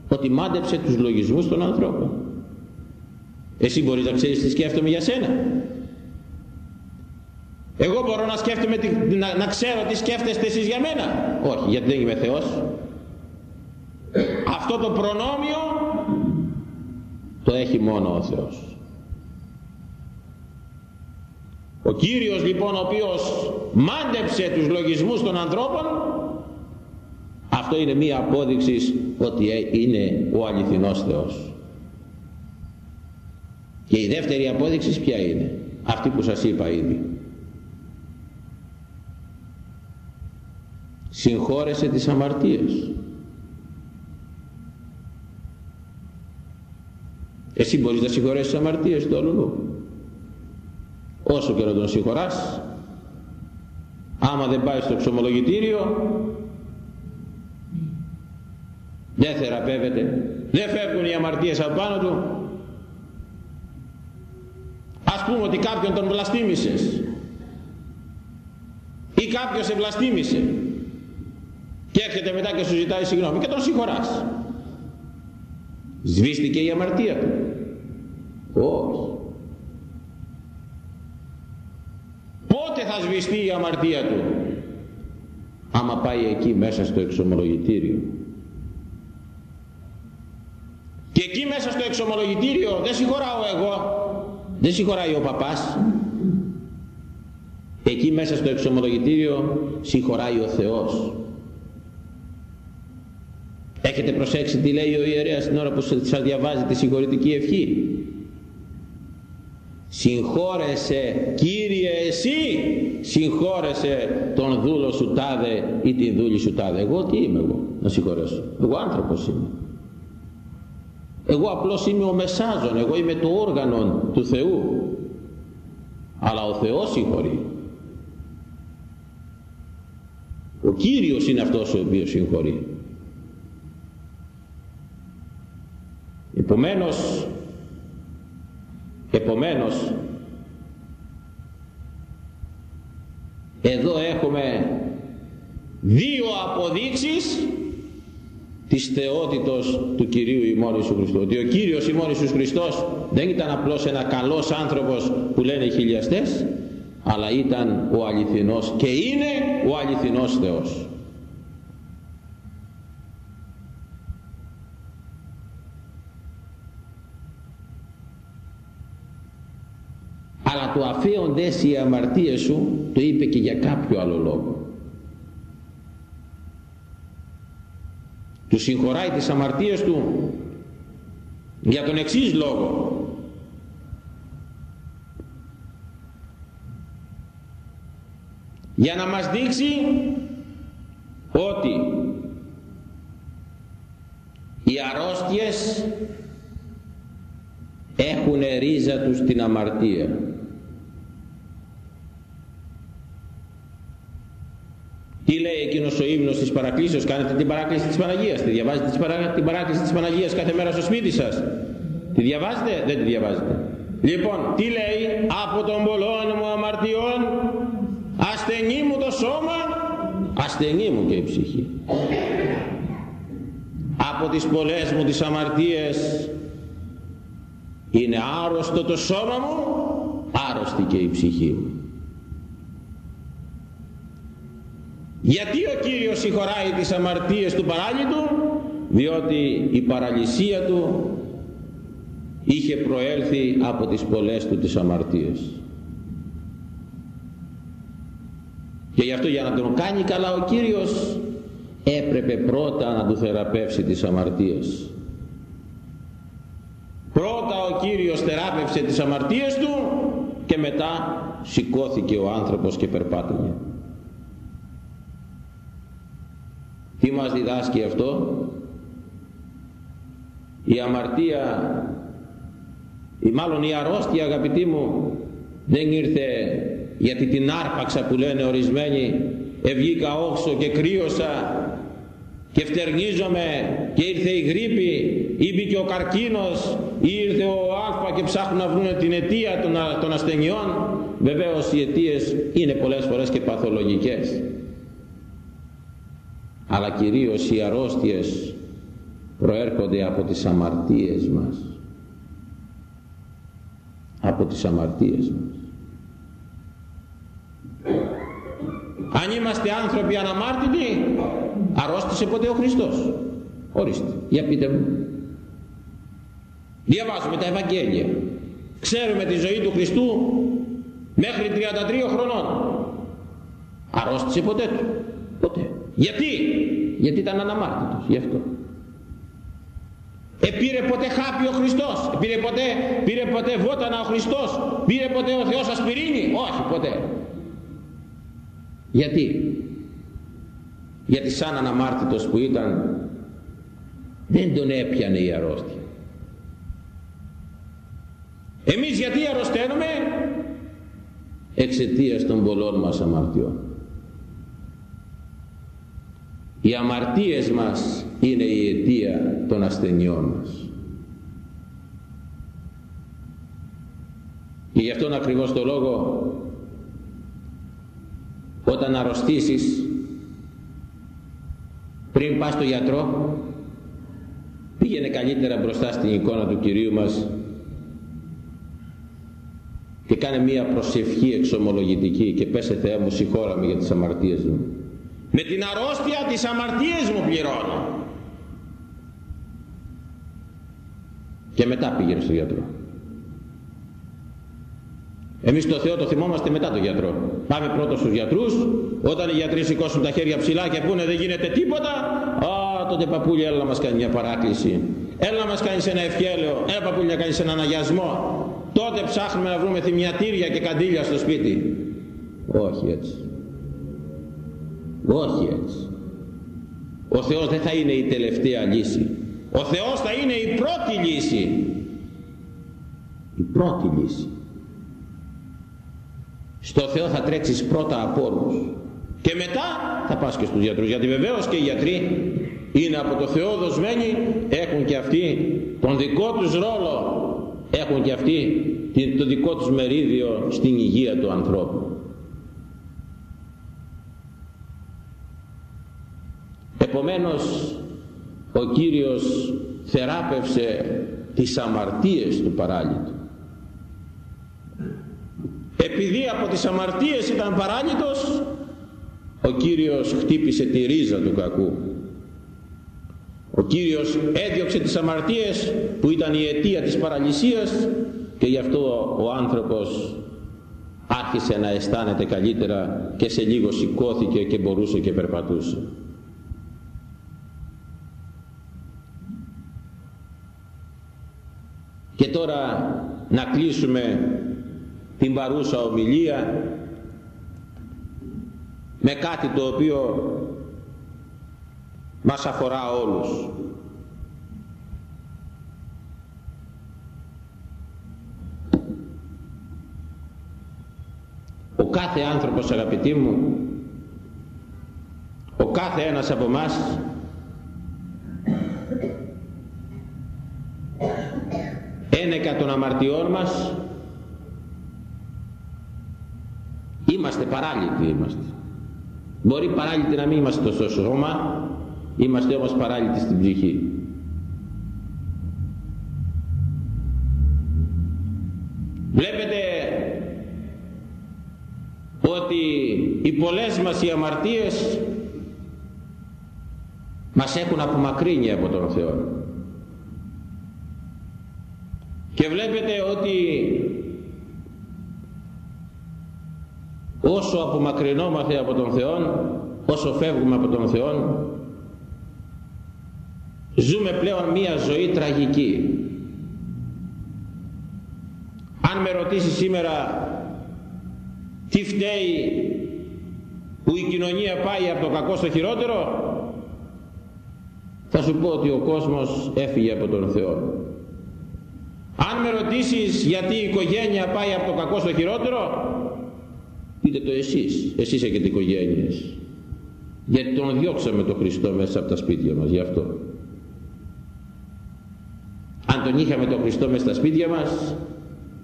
ότι μάντεψε τους λογισμούς των ανθρώπων. Εσύ μπορείς να ξέρεις τι σκέφτομαι για σένα. Εγώ μπορώ να σκέφτομαι, να, να ξέρω τι σκέφτεστε εσείς για μένα. Όχι, γιατί δεν είμαι Θεός. Αυτό το προνόμιο το έχει μόνο ο Θεός. Ο Κύριος λοιπόν ο οποίος μάντεψε τους λογισμούς των ανθρώπων αυτό είναι μία απόδειξη ότι ε, είναι ο αληθινός Θεός. Και η δεύτερη απόδειξη ποια είναι; Αυτή που σας είπα ήδη. Συγχώρεσε τις αμαρτίες. Εσύ μπορείς να συγχωρέσεις τις αμαρτίες του αλλού. Όσο και να τον συγχωράς, άμα δεν πάει στο εξομολογητήριο, δεν θεραπεύεται, δεν φεύγουν οι αμαρτίες από πάνω του. Ας πούμε ότι κάποιον τον βλαστήμησες ή κάποιος σε βλαστήμησε και έρχεται μετά και σου ζητάει συγγνώμη και τον συγχωράς. Σβήστηκε η αμαρτία του. Όχι. Πότε θα σβηστεί η αμαρτία του; Άμα πάει εκεί μέσα στο εξομολογητήριο. Και εκεί μέσα στο εξομολογητήριο δεν συγχωράω εγώ. Δεν συγχωράει ο παπάς. Εκεί μέσα στο εξομολογητήριο συγχωράει ο Θεός. Έχετε προσέξει τι λέει ο ιερέας την ώρα που σας διαβάζει τη συγχωρητική ευχή; Συγχώρεσε Κύριε εσύ, συγχώρεσε τον δούλο σου τάδε ή την δούλη σου τάδε. Εγώ τι είμαι εγώ να συγχωρέσω; Εγώ άνθρωπος είμαι. Εγώ απλώς είμαι ο μεσάζων, εγώ είμαι το όργανο του Θεού. Αλλά ο Θεός συγχωρεί. Ο Κύριος είναι αυτός ο οποίος συγχωρεί. Επομένως, επομένως, εδώ έχουμε δύο αποδείξεις της θεότητος του Κυρίου ημών Ιησού Χριστού. Ότι ο Κύριος ημών Ιησούς Χριστός δεν ήταν απλώς ένα καλός άνθρωπος που λένε οι χιλιαστές, αλλά ήταν ο αληθινός και είναι ο αληθινός Θεός. Αλλά το αφέοντες οι αμαρτίες σου το είπε και για κάποιο άλλο λόγο. Τους συγχωράει τις αμαρτίες του για τον εξής λόγο. Για να μας δείξει ότι οι αρρώστιες έχουν ρίζα τους στην αμαρτία Τι λέει εκείνος ο ύμνος της παρακλήσεως, κάνετε την παράκληση της Παναγίας, τη διαβάζετε την παράκληση της Παναγίας κάθε μέρα στο σπίτι σας. Τη διαβάζετε, δεν τη διαβάζετε. Λοιπόν, τι λέει, από τον πολλών μου αμαρτιών, ασθενή μου το σώμα, ασθενή μου και η ψυχή. Από τις πολλές μου τις αμαρτίες, είναι άρρωστο το σώμα μου, άρρωστη και η ψυχή μου. Γιατί ο Κύριος συγχωράει τις αμαρτίες του παράλυτου, διότι η παραλυσία του είχε προέλθει από τις πολλές του τις αμαρτίες. Και γι' αυτό για να τον κάνει καλά ο Κύριος έπρεπε πρώτα να του θεραπεύσει τις αμαρτίες. Πρώτα ο Κύριος θεράπευσε τις αμαρτίες του και μετά σηκώθηκε ο άνθρωπος και περπάτησε. Τι μας διδάσκει αυτό; Η αμαρτία, ή μάλλον η αρρώστια αγαπητοί μου, δεν ήρθε γιατί την άρπαξα που λένε ορισμένοι, ευγήκα όξο και κρύωσα και φτερνίζομαι και ήρθε η γρήπη. Ή μπήκε ο καρκίνος ή ήρθε ο άλφα και ψάχνουν να βρουν την αιτία των, των ασθενειών. Βεβαίως οι αιτίες είναι πολλές φορές και παθολογικές αλλά κυρίως οι αρρώστιες προέρχονται από τις αμαρτίες μας. Από τις αμαρτίες μας. Αν είμαστε άνθρωποι αναμάρτητοι αρρώστησε ποτέ ο Χριστός. Ορίστε για πείτε μου. Διαβάζουμε τα Ευαγγέλια. Ξέρουμε τη ζωή του Χριστού μέχρι 33 χρονών. Αρρώστησε ποτέ του. Ποτέ γιατί; Γιατί ήταν αναμάρτητος γι' αυτό Επήρε ποτέ χάπι ο Χριστός, πήρε ποτέ, πήρε ποτέ βότανα ο Χριστός, πήρε ποτέ ο Θεός ασπιρίνη, όχι ποτέ. Γιατί, γιατί σαν αναμάρτητος που ήταν δεν τον έπιανε η αρρώστια. Εμείς γιατί αρρωσταίνουμε; Εξαιτίας των πολλών μας αμαρτιών. Οι αμαρτίες μας είναι η αιτία των ασθενειών μας. Και γι' αυτόν ακριβώς το λόγο όταν αρρωστήσεις πριν πας στο γιατρό πήγαινε καλύτερα μπροστά στην εικόνα του Κυρίου μας και κάνε μία προσευχή εξομολογητική και πέσε Θεέ μου συγχώρα με για τις αμαρτίες μου με την αρρώστια της αμαρτίες μου πληρώνω και μετά πήγαινε στο γιατρό. Εμείς το Θεό το θυμόμαστε μετά τον γιατρό. Πάμε πρώτα στους γιατρούς. Όταν οι γιατροί σηκώσουν τα χέρια ψηλά και πούνε δεν γίνεται τίποτα α τότε παππούλια έλα να μας κάνει μια παράκληση έλα να μας κάνεις ένα ευχέλαιο έλα παππούλια να κάνεις ένα αναγιασμό τότε ψάχνουμε να βρούμε θυμιατήρια και καντήλια στο σπίτι όχι έτσι όχι έτσι. Ο Θεός δεν θα είναι η τελευταία λύση. Ο Θεός θα είναι η πρώτη λύση. Η πρώτη λύση. Στο Θεό θα τρέξεις πρώτα από όλους. Και μετά θα πας και στους γιατρούς. Γιατί βεβαίως και οι γιατροί είναι από το Θεό δοσμένοι έχουν και αυτοί τον δικό τους ρόλο. Έχουν και αυτοί το δικό τους μερίδιο στην υγεία του ανθρώπου επομένως ο Κύριος θεράπευσε τις αμαρτίες του παράλυτου επειδή από τις αμαρτίες ήταν παράλυτος ο Κύριος χτύπησε τη ρίζα του κακού ο Κύριος έδιωξε τις αμαρτίες που ήταν η αιτία της παραλυσίας και γι' αυτό ο άνθρωπος άρχισε να αισθάνεται καλύτερα και σε λίγο σηκώθηκε και μπορούσε και περπατούσε. Και τώρα να κλείσουμε την παρούσα ομιλία με κάτι το οποίο μας αφορά όλους. Ο κάθε άνθρωπος αγαπητοί μου, ο κάθε ένας από μας ένεκα των αμαρτιών μας είμαστε παράλυτοι είμαστε. Μπορεί παράλυτοι να μην είμαστε στο σώμα είμαστε όμως παράλυτοι στην ψυχή. Βλέπετε ότι οι πολλές μας οι αμαρτίες μας έχουν απομακρύνει από τον Θεό και βλέπετε ότι όσο απομακρυνόμαστε από τον Θεό όσο φεύγουμε από τον Θεό ζούμε πλέον μία ζωή τραγική. Αν με ρωτήσεις σήμερα τι φταίει που η κοινωνία πάει από το κακό στο χειρότερο θα σου πω ότι ο κόσμος έφυγε από τον Θεό αν με ρωτήσεις γιατί η οικογένεια πάει από το κακό στο χειρότερο πείτε το εσείς. Εσείς έχετε οικογένειες. Γιατί τον διώξαμε τον Χριστό μέσα από τα σπίτια μας γι' αυτό. Αν τον είχαμε τον Χριστό μέσα στα σπίτια μας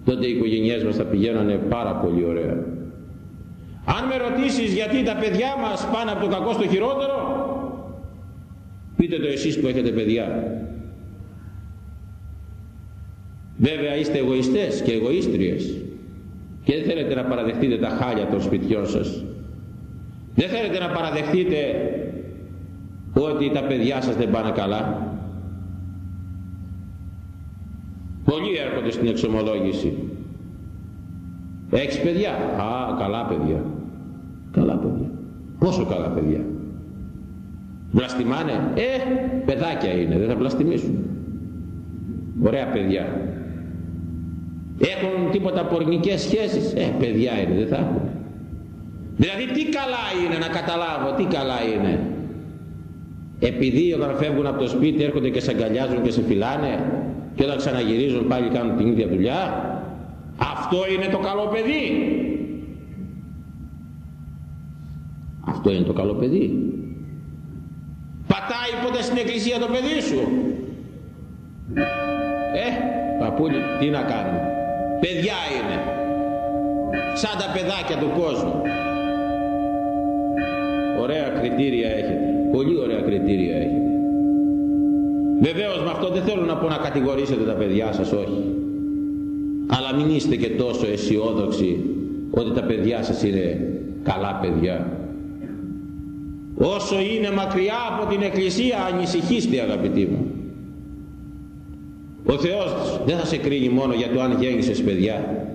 τότε οι οικογένειές μας θα πηγαίνανε πάρα πολύ ωραία. Αν με ρωτήσεις γιατί τα παιδιά μας πάνε από το κακό στο χειρότερο πείτε το εσείς που έχετε παιδιά βέβαια είστε εγωιστές και εγωίστριες. Και δεν θέλετε να παραδεχτείτε τα χάλια των σπιτιών σας. Δεν θέλετε να παραδεχτείτε ότι τα παιδιά σας δεν πάνε καλά. Πολλοί έρχονται στην εξομολόγηση. Έχεις παιδιά; Α καλά παιδιά. Καλά παιδιά. Πόσο καλά παιδιά. Βλαστημάνε; Ε παιδάκια είναι δεν θα βλαστημίσουν. Ωραία παιδιά έχουν τίποτα πορνικές σχέσεις. Ε παιδιά είναι δεν θα έχουν. Δηλαδή τι καλά είναι να καταλάβω τι καλά είναι. Επειδή όταν φεύγουν από το σπίτι έρχονται και σε αγκαλιάζουν και σε φυλάνε και όταν ξαναγυρίζουν πάλι κάνουν την ίδια δουλειά αυτό είναι το καλό παιδί. Αυτό είναι το καλό παιδί. Πατάει ποτέ στην εκκλησία το παιδί σου. Ε παππούλι τι να κάνουμε παιδιά είναι. Σαν τα παιδάκια του κόσμου. Ωραία κριτήρια έχετε. Πολύ ωραία κριτήρια έχετε. Βεβαίως με αυτό δεν θέλω να πω να κατηγορήσετε τα παιδιά σας όχι. Αλλά μην είστε και τόσο αισιόδοξοι ότι τα παιδιά σας είναι καλά παιδιά. Όσο είναι μακριά από την Εκκλησία ανησυχήστε αγαπητοί μου ο Θεός δεν θα σε κρίνει μόνο για το αν γέννησες παιδιά.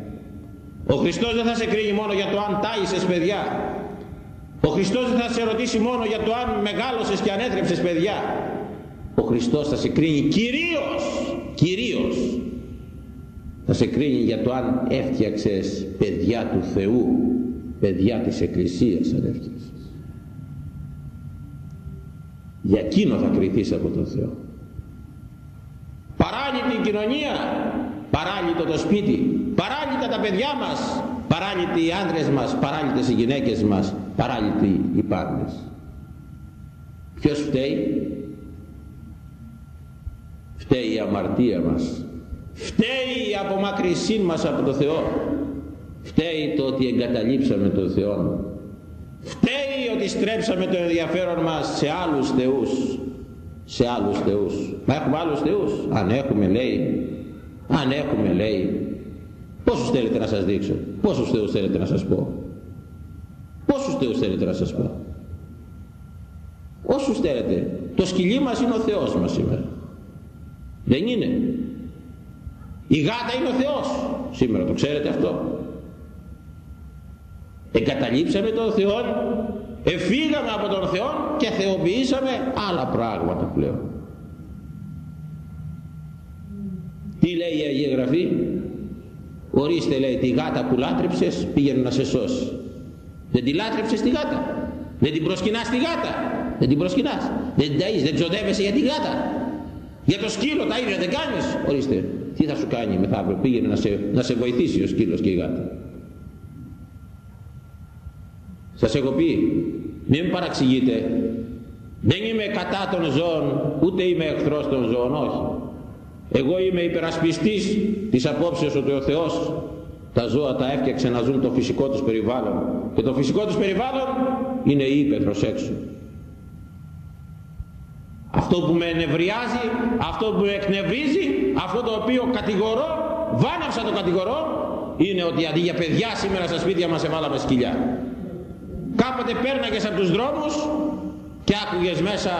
Ο Χριστός δεν θα σε κρίνει μόνο για το αν τάισες παιδιά. Ο Χριστός δεν θα σε ρωτήσει μόνο για το αν μεγάλωσες και ανέτρεψες παιδιά. Ο Χριστός θα σε κρίνει κυρίως κυρίως θα σε κρίνει για το αν έφτιαξες παιδιά του Θεού παιδιά της Εκκλησίας αν έφτιαξες. Για εκείνο θα κριθείς από τον Θεό παράλυτη η κοινωνία παράλυτο το σπίτι παράλυτα τα παιδιά μας παράλυτοι οι άντρες μας παράλυτες οι γυναίκες μας παράλυτοι οι πάντες. Ποιος φταίει; Φταίει η αμαρτία μας. Φταίει η απομάκρυσή μας από το Θεό. Φταίει το ότι εγκαταλείψαμε τον Θεό. Φταίει ότι στρέψαμε το ενδιαφέρον μας σε άλλους θεούς σε άλλους θεούς. Μα έχουμε άλλους θεούς; Αν έχουμε λέει. Αν έχουμε λέει. Πόσους θέλετε να σας δείξω; Πόσους θεούς θέλετε να σας πω; Πόσους θεούς θέλετε να σας πω; Όσους θέλετε. Το σκυλί μας είναι ο Θεός μας σήμερα. Δεν είναι. Η γάτα είναι ο Θεός σήμερα. Το ξέρετε αυτό; Εγκαταλείψαμε τον Θεό εφήγαμε από τον Θεό και θεοποιήσαμε άλλα πράγματα πλέον. Τι λέει η Αγία Γραφή; Ορίστε λέει τη γάτα που λάτρεψες πήγαινε να σε σώσει. Δεν τη λάτρεψες τη γάτα. Δεν την προσκυνάς τη γάτα. Δεν την προσκυνάς. Δεν την ταΐς δεν τζοντεύεσαι για τη γάτα. Για το σκύλο τα ίδια δεν κάνεις. Ορίστε τι θα σου κάνει μεθαύριο; Πήγαινε να σε, να σε βοηθήσει ο σκύλος και η γάτα σας έχω πει μην παραξηγείτε. Δεν είμαι κατά των ζώων ούτε είμαι εχθρός των ζώων όχι. Εγώ είμαι υπερασπιστής της απόψεως ότι ο Θεός τα ζώα τα έφτιαξε να ζουν το φυσικό τους περιβάλλον. Και το φυσικό τους περιβάλλον είναι η ύπεθρος έξω. Αυτό που με ενευριάζει αυτό που με εκνευρίζει αυτό το οποίο κατηγορώ βάναυσα το κατηγορώ είναι ότι αντί για παιδιά σήμερα στα σπίτια μας εβάλαμε σκυλιά κάποτε πέρναγες από τους δρόμους και άκουγες μέσα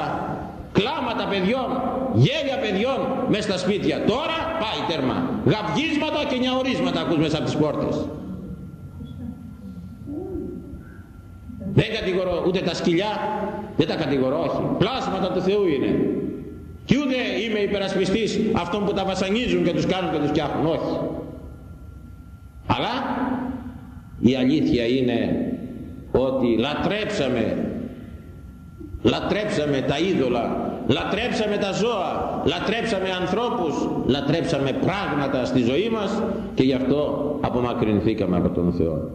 κλάματα παιδιών, γέλια παιδιών μέσα στα σπίτια. Τώρα πάει τέρμα. Γαυγίσματα και νιαουρίσματα ακούς μέσα από τις πόρτες. Δεν κατηγορώ ούτε τα σκυλιά, δεν τα κατηγορώ όχι. Πλάσματα του Θεού είναι. Και ούτε είμαι υπερασπιστής αυτών που τα βασανίζουν και τους κάνουν και τους φτιάχνουν. Όχι. Αλλά η αλήθεια είναι ότι λατρέψαμε λατρέψαμε τα είδωλα λατρέψαμε τα ζώα λατρέψαμε ανθρώπους λατρέψαμε πράγματα στη ζωή μας και γι' αυτό απομακρυνθήκαμε από τον Θεό.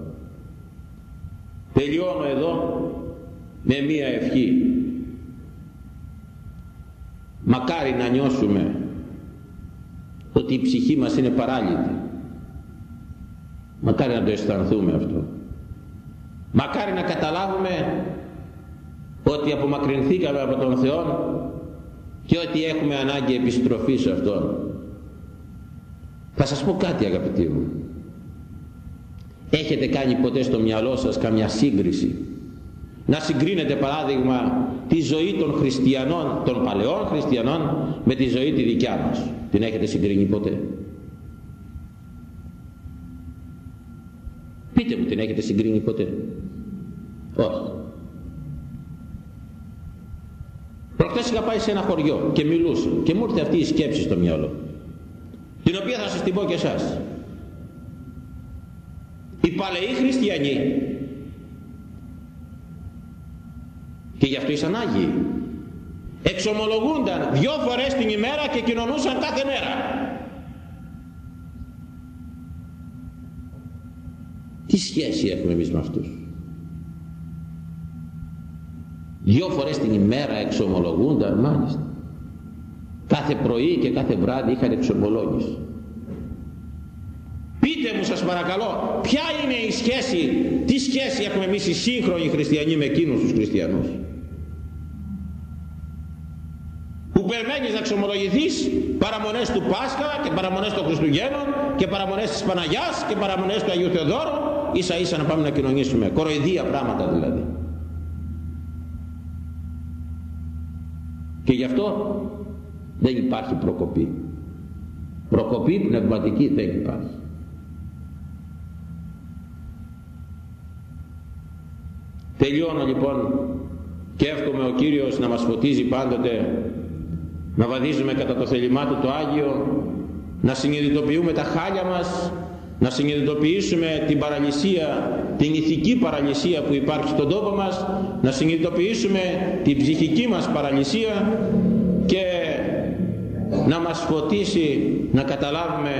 Τελειώνω εδώ με μία ευχή. Μακάρι να νιώσουμε ότι η ψυχή μας είναι παράλυτη μακάρι να το αισθανθούμε αυτό Μακάρι να καταλάβουμε ότι απομακρυνθήκαμε από τον Θεό και ότι έχουμε ανάγκη επιστροφής σε Αυτόν. Θα σας πω κάτι αγαπητοί μου. Έχετε κάνει ποτέ στο μυαλό σας καμιά σύγκριση; Να συγκρίνετε παράδειγμα τη ζωή των χριστιανών, των παλαιών χριστιανών με τη ζωή τη δικιά μας. Την έχετε συγκρίνει ποτέ; Πείτε μου την έχετε συγκρίνει ποτέ; Όχι. Προχτές είχα πάει σε ένα χωριό και μιλούσα και μου ήρθε αυτή η σκέψη στο μυαλό. την οποία θα σας την πω και εσάς οι παλαιοί χριστιανοί και γι' αυτό ήσαν Άγιοι εξομολογούνταν δυο φορές την ημέρα και κοινωνούσαν κάθε μέρα τι σχέση έχουμε εμείς με αυτούς; Δυο φορές την ημέρα εξομολογούνταν μάλιστα. Κάθε πρωί και κάθε βράδυ είχαν εξομολόγηση. Πείτε μου σας παρακαλώ ποια είναι η σχέση τι σχέση έχουμε εμείς οι σύγχρονοι χριστιανοί με εκείνους τους χριστιανούς; Που περιμένεις να εξομολογηθείς παραμονές του Πάσχα και παραμονές των Χριστουγέννων και παραμονές της Παναγιάς και παραμονές του Αγίου Θεοδόρου ίσα ίσα να πάμε να κοινωνήσουμε. Κοροϊδία πράγματα δηλαδή και γι' αυτό δεν υπάρχει προκοπή. Προκοπή πνευματική δεν υπάρχει. Τελειώνω λοιπόν. Και εύχομαι ο Κύριος να μας φωτίζει πάντοτε να βαδίζουμε κατά το θέλημά Του το Άγιο να συνειδητοποιούμε τα χάλια μας να συνειδητοποιήσουμε την παραλυσία την ηθική παραλυσία που υπάρχει στον τόπο μας να συνειδητοποιήσουμε την ψυχική μας παραλυσία και να μας φωτίσει να καταλάβουμε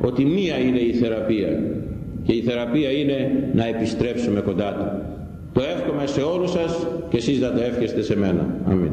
ότι μία είναι η θεραπεία και η θεραπεία είναι να επιστρέψουμε κοντά Του. Το εύχομαι σε όλους σας και εσείς να το εύχεστε σε μένα. Αμήν.